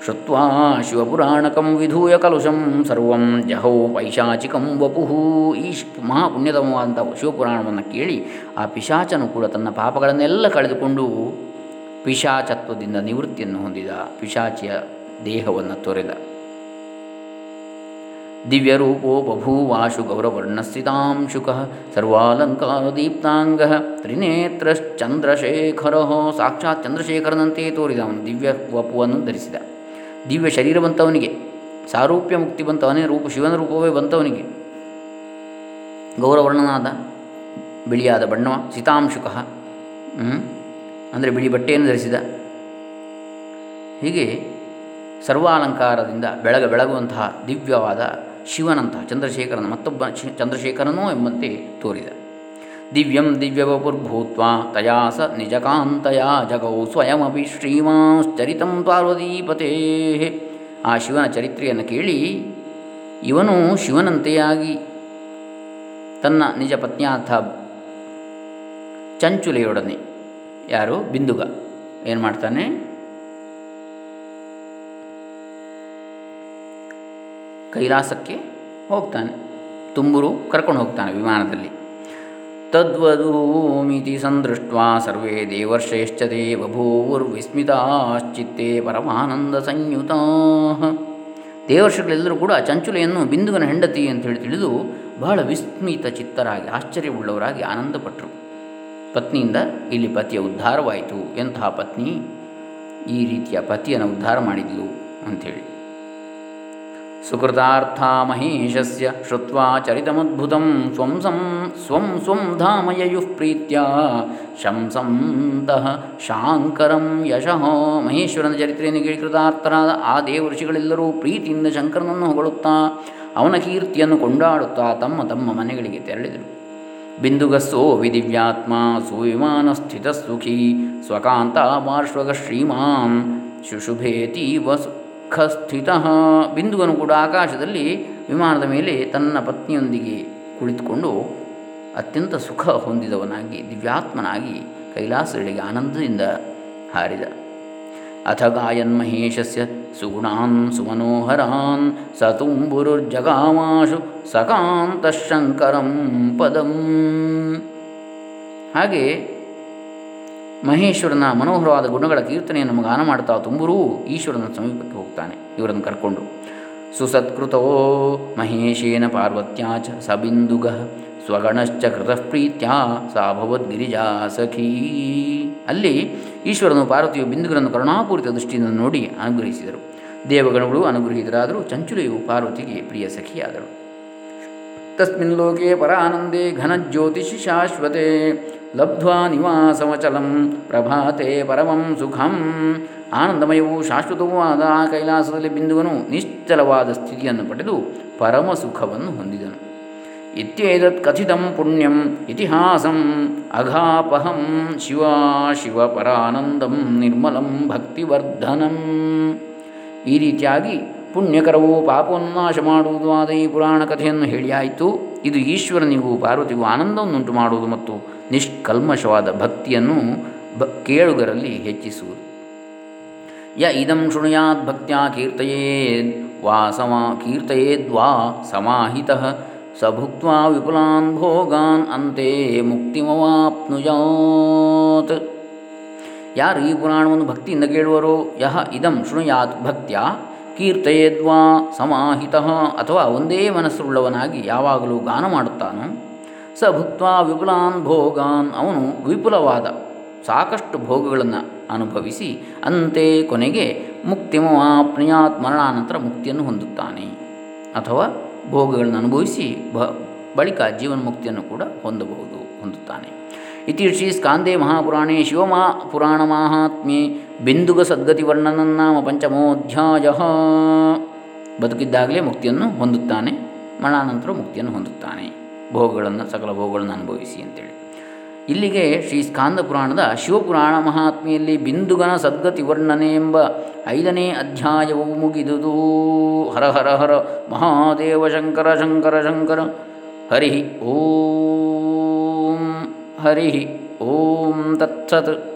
ಶ್ರುತ್ವಾ ಶಿವಪುರಾಣಕಂ ವಿಧೂಯ ಕಲುಷಂ ಸರ್ವಂ ಜಹೌ ಪೈಶಾಚಿಕಂ ವಪುಃ ಈ ಮಹಾಪುಣ್ಯತಮವಾದಂಥ ಶಿವಪುರಾಣವನ್ನು ಕೇಳಿ ಆ ಪಿಶಾಚನು ಕೂಡ ತನ್ನ ಪಾಪಗಳನ್ನೆಲ್ಲ ಕಳೆದುಕೊಂಡು ಪಿಶಾಚತ್ವದಿಂದ ನಿವೃತ್ತಿಯನ್ನು ಹೊಂದಿದ ಪಿಶಾಚಿಯ ದೇಹವನ್ನು ತೊರೆದ. ದಿವ್ಯರೂಪೋ ಬಭೂವಾಶು ಗೌರವರ್ಣಸ್ಥಿತಾಂಶುಕ ಸರ್ವಾಲಂಕಾರದೀಪ್ತಾಂಗ ತ್ರಿನೇತ್ರಶ್ಚಂದ್ರಶೇಖರ. ಸಾಕ್ಷಾತ್ ಚಂದ್ರಶೇಖರನಂತೆ ತೋರಿದ ಅವನು ದಿವ್ಯ ವಪುವನ್ನು ಧರಿಸಿದ. ದಿವ್ಯ ಶರೀರ ಬಂತವನಿಗೆ, ಸಾರೂಪ್ಯ ಮುಕ್ತಿ ಬಂತವನೇ ರೂಪ, ಶಿವನ ರೂಪವೇ ಬಂತವನಿಗೆ. ಗೌರವರ್ಣನಾದ ಬಿಳಿಯಾದ ಬಣ್ಣವ ಸಿತಾಂಶುಕ ಅಂದರೆ ಬಿಳಿ ಬಟ್ಟೆಯನ್ನು ಧರಿಸಿದ. ಹೀಗೆ ಸರ್ವಾಲಂಕಾರದಿಂದ ಬೆಳಗ ಬೆಳಗುವಂತಹ ದಿವ್ಯವಾದ ಶಿವನಂತಹ ಚಂದ್ರಶೇಖರನ, ಮತ್ತೊಬ್ಬ ಚಂದ್ರಶೇಖರನೋ ಎಂಬಂತೆ ತೋರಿದ. ದಿವ್ಯಂ ದಿವ್ಯವಪುರ್ಭೂತ್ವ ತಯಾ ಸ ನಿಜಕಾಂತಯ ಜಗೌ ಸ್ವಯಮಪಿ ಶ್ರೀಮಾಂಶ್ಚರಿತಂ ಪಾರ್ವತೀಪತೇ. ಆ ಶಿವನ ಚರಿತ್ರೆಯನ್ನು ಕೇಳಿ ಇವನು ಶಿವನಂತೆಯಾಗಿ ತನ್ನ ನಿಜ ಪತ್ನಿಯಾಥ ಚಂಚುಲೆಯೊಡನೆ, ಯಾರು? ಬಿಂದುಗ. ಏನು ಮಾಡ್ತಾನೆ? ಕೈಲಾಸಕ್ಕೆ ಹೋಗ್ತಾನೆ. ತುಂಬುರು ಕರ್ಕೊಂಡು ಹೋಗ್ತಾನೆ ವಿಮಾನದಲ್ಲಿ. ತದ್ವದೂಮಿತಿ ಸಂದೃಷ್ಟ ಸರ್ವೇ ದೇವರ್ಷೇಶ್ಚ ತೇ ಬಭೂವುರ್ವಿಸ್ಮಿತಾಶ್ಚಿತ್ತೇ ಪರಮಾನಂದ ಸಂಯುತ ದೇವರ್ಷಗಳೆಲ್ಲರೂ ಕೂಡ ಚಂಚುಲೆಯನ್ನು ಬಿಂದುವಿನ ಹೆಂಡತಿ ಅಂತ ಹೇಳಿ ತಿಳಿದು ಬಹಳ ವಿಸ್ಮಿತ ಚಿತ್ತರಾಗಿ, ಆಶ್ಚರ್ಯವುಳ್ಳವರಾಗಿ ಆನಂದಪಟ್ಟರು ಪತ್ನಿಯಿಂದ ಇಲ್ಲಿ ಪತಿಯ ಉದ್ಧಾರವಾಯಿತು. ಎಂತಹ ಪತ್ನಿ ಈ ರೀತಿಯ ಪತಿಯನ್ನು ಉದ್ಧಾರ ಮಾಡಿದ್ಲು ಅಂಥೇಳಿ ಸುಕೃತಾರ್ಥ ಮಹೇಶಸ್ಯ ಶ್ರುತ್ವಾ ಚರಿತಮದ್ಭುತಂ ಸ್ವಂ ಸಂ ಸ್ವಂ ಸ್ವಂ ಪ್ರೀತ್ಯ ಶಂಸಂತಹ ಶಾಂಕರಂ ಯಶಃ ಮಹೇಶ್ವರನ ಚರಿತ್ರೆಯನ್ನು ಕೇಳಿ ಕೃತಾರ್ಥರಾದ ಆ ದೇವ ಋಷಿಗಳೆಲ್ಲರೂ ಪ್ರೀತಿಯಿಂದ ಶಂಕರನನ್ನು ಹೊಗಳುತ್ತಾ ಅವನ ಕೀರ್ತಿಯನ್ನು ಕೊಂಡಾಡುತ್ತಾ ತಮ್ಮ ತಮ್ಮ ಮನೆಗಳಿಗೆ ತೆರಳಿದರು. ಬಿಂದುಗಸ್ಸೋ ವಿದಿವ್ಯಾತ್ಮ ಸುವಿಮಾನ ಸ್ಥಿತ ಸುಖಿ ಸ್ವಕಾಂತ ಪಾರ್ಶ್ವಗ ಶ್ರೀಮಾನ್ ಶುಶುಭೇತೀವ ಸುಖಸ್ಥಿತ ಬಿಂದುಗನು ಕೂಡ ಆಕಾಶದಲ್ಲಿ ವಿಮಾನದ ಮೇಲೆ ತನ್ನ ಪತ್ನಿಯೊಂದಿಗೆ ಕುಳಿತುಕೊಂಡು ಅತ್ಯಂತ ಸುಖ ಹೊಂದಿದವನಾಗಿ, ದಿವ್ಯಾತ್ಮನಾಗಿ ಕೈಲಾಸಗಳಿಗೆ ಆನಂದದಿಂದ ಹಾರಿದ. ಅಥ ಗಾಯನ್ ಮಹೇಶಸ್ಯ ಸುಗುಣಾನ್ ಸುಮನೋಹರಾನ್ ಸ ತುಂಬುರುರ್ಜಗಾಮಾಶು ಸಕಾಂತಶಂಕರಂ ಪದಂ. ಹಾಗೆ ಮಹೇಶ್ವರನ ಮನೋಹರವಾದ ಗುಣಗಳ ಕೀರ್ತನೆಯನ್ನು ಗಾನ ಮಾಡ್ತಾ ತುಂಬುರೂ, ಈಶ್ವರನ ಸಮೀಪಕ್ಕೆ ಹೋಗ್ತಾನೆ, ಇವರನ್ನು ಕರ್ಕೊಂಡು. ಸುಸತ್ಕೃತೋ ಮಹೇಶೇನ ಪಾರ್ವತ್ಯಾಚ ಸಬಿಂದುಗ, ಸ್ವಗಣಶ್ಚ ಕೃತಃಪ್ರೀತ್ಯಾ ಸಾ ಭವದ್ಗಿರಿಜಾ ಸಖೀ. ಅಲ್ಲಿ ಈಶ್ವರನು ಪಾರ್ವತಿಯು ಬಿಂದುಗಳನ್ನು ಕರುಣಾಪೂರಿತ ದೃಷ್ಟಿಯಿಂದ ನೋಡಿ ಅನುಗ್ರಹಿಸಿದರು. ದೇವಗಣಗಳು ಅನುಗ್ರಹಿತರಾದರೂ, ಚಂಚುಲೆಯು ಪಾರ್ವತಿಗೆ ಪ್ರಿಯ ಸಖಿಯಾದಳು ತಸ್ಮಿನ್ ಲೋಕೆ ಪರಾನಂದೇ ಘನಜ್ಯೋತಿಷಿ ಶಾಶ್ವತೆ ಲಬ್ಧ್ವಾ ನಿವಾಸಮಚಲಂ ಪ್ರಭಾತೆ ಪರಮಂ ಸುಖಂ. ಆನಂದಮಯವು ಶಾಶ್ವತವೂ ಆದ ಆ ಕೈಲಾಸದಲ್ಲಿ ಬಿಂದುವನು ನಿಶ್ಚಲವಾದ ಸ್ಥಿತಿಯನ್ನು ಪಡೆದು ಪರಮ ಸುಖವನ್ನು ಹೊಂದಿದನು. ಇತ್ಯೇತತ್ ಕಥಿತಂ ಪುಣ್ಯಂ ಇತಿಹಾಸಂ ಅಘಾಪಹಂ ಶಿವ ಶಿವ ಪರಾನಂದಂ ನಿರ್ಮಲಂ ಭಕ್ತಿವರ್ಧನಂ. ಈ ರೀತಿಯಾಗಿ ಪುಣ್ಯಕರವು ಪಾಪವನ್ನು ನಾಶ ಮಾಡುವುದು ಆದ ಈ ಪುರಾಣ ಕಥೆಯನ್ನು ಹೇಳಿಯಾಯಿತು ಇದು ಈಶ್ವರನಿಗೂ ಪಾರ್ವತಿಗೂ ಆನಂದವನ್ನುಂಟು ಮಾಡುವುದು ಮತ್ತು ನಿಷ್ಕಲ್ಮಶವಾದ ಭಕ್ತಿಯನ್ನು ಭ ಕೇಳುಗರಲ್ಲಿ ಹೆಚ್ಚಿಸುವುದು. ಯ ಇದಂ ಶೃಣುಯಾತ್ ಭಕ್ತ್ಯ ಕೀರ್ತಯೇದ್ ವಾ ಸಮ ಕೀರ್ತಯೇದ್ವಾ ಸಮಾಹಿತ ಸ ಭುಕ್ತ್ವಾ ವಿಪುಲಾನ್ ಭೋಗಾನ್ ಅಂತೆ ಮುಕ್ತಿಮವಾಪ್ನುಜಾತ್. ಯಾರು ಈ ಪುರಾಣವನ್ನು ಭಕ್ತಿಯಿಂದ ಕೇಳುವರೋ ಯಹ ಇದಂ ಶೃಣುಯಾತ್ ಭಕ್ತ್ಯ ಕೀರ್ತಯೇದ್ವಾ ಸಮಾಹಿತ ಅಥವಾ ಒಂದೇ ಮನಸ್ಸುಳ್ಳವನಾಗಿ ಯಾವಾಗಲೂ ಗಾನ ಮಾಡುತ್ತಾನೋ ಸ ವಿಪುಲಾನ್ ಭೋಗಾನ್ ಅವನು ವಿಪುಲವಾದ. ಸಾಕಷ್ಟು ಭೋಗಗಳನ್ನು ಅನುಭವಿಸಿ ಅಂತೆ ಕೊನೆಗೆ ಮುಕ್ತಿಮವಾಪ್ನುಯಾತ್ ಮರಣಾನಂತರ ಮುಕ್ತಿಯನ್ನು ಹೊಂದುತ್ತಾನೆ. ಅಥವಾ ಭೋಗಗಳನ್ನು ಅನುಭವಿಸಿ ಬ ಬಳಿಕ ಜೀವನ ಮುಕ್ತಿಯನ್ನು ಕೂಡ ಹೊಂದಬಹುದು, ಹೊಂದುತ್ತಾನೆ. ಇತಿ ಶ್ರೀ ಸ್ಕಾಂದೇ ಮಹಾಪುರಾಣೇ ಶಿವಮಾ ಪುರಾಣ ಮಹಾತ್ಮೆ ಬಿಂದುಗ ಸದ್ಗತಿ ವರ್ಣನನ್ನ ನಾಮ ಪಂಚಮೋಧ್ಯಾಯ. ಬದುಕಿದ್ದಾಗಲೇ ಮುಕ್ತಿಯನ್ನು ಹೊಂದುತ್ತಾನೆ, ಮರಣಾನಂತರ ಮುಕ್ತಿಯನ್ನು ಹೊಂದುತ್ತಾನೆ. ಭೋಗಗಳನ್ನು, ಸಕಲ ಭೋಗಗಳನ್ನು ಅನುಭವಿಸಿ ಅಂತೇಳಿ. ಇಲ್ಲಿಗೆ ಶ್ರೀ ಸ್ಕಾಂದ ಪುರಾಣದ ಶಿವಪುರಾಣ ಮಹಾತ್ಮೆಯಲ್ಲಿ ಬಿಂದುಗನ ಸದ್ಗತಿ ವರ್ಣನೆ ಎಂಬ ಐದನೇ ಅಧ್ಯಾಯವು ಮುಗಿದುದು. ಹರ ಹರ ಹರ ಮಹಾದೇವ ಶಂಕರ ಶಂಕರ ಶಂಕರ. ಹರಿ ಓಂ ಹರಿ ಓಂ ತತ್ಸತ್.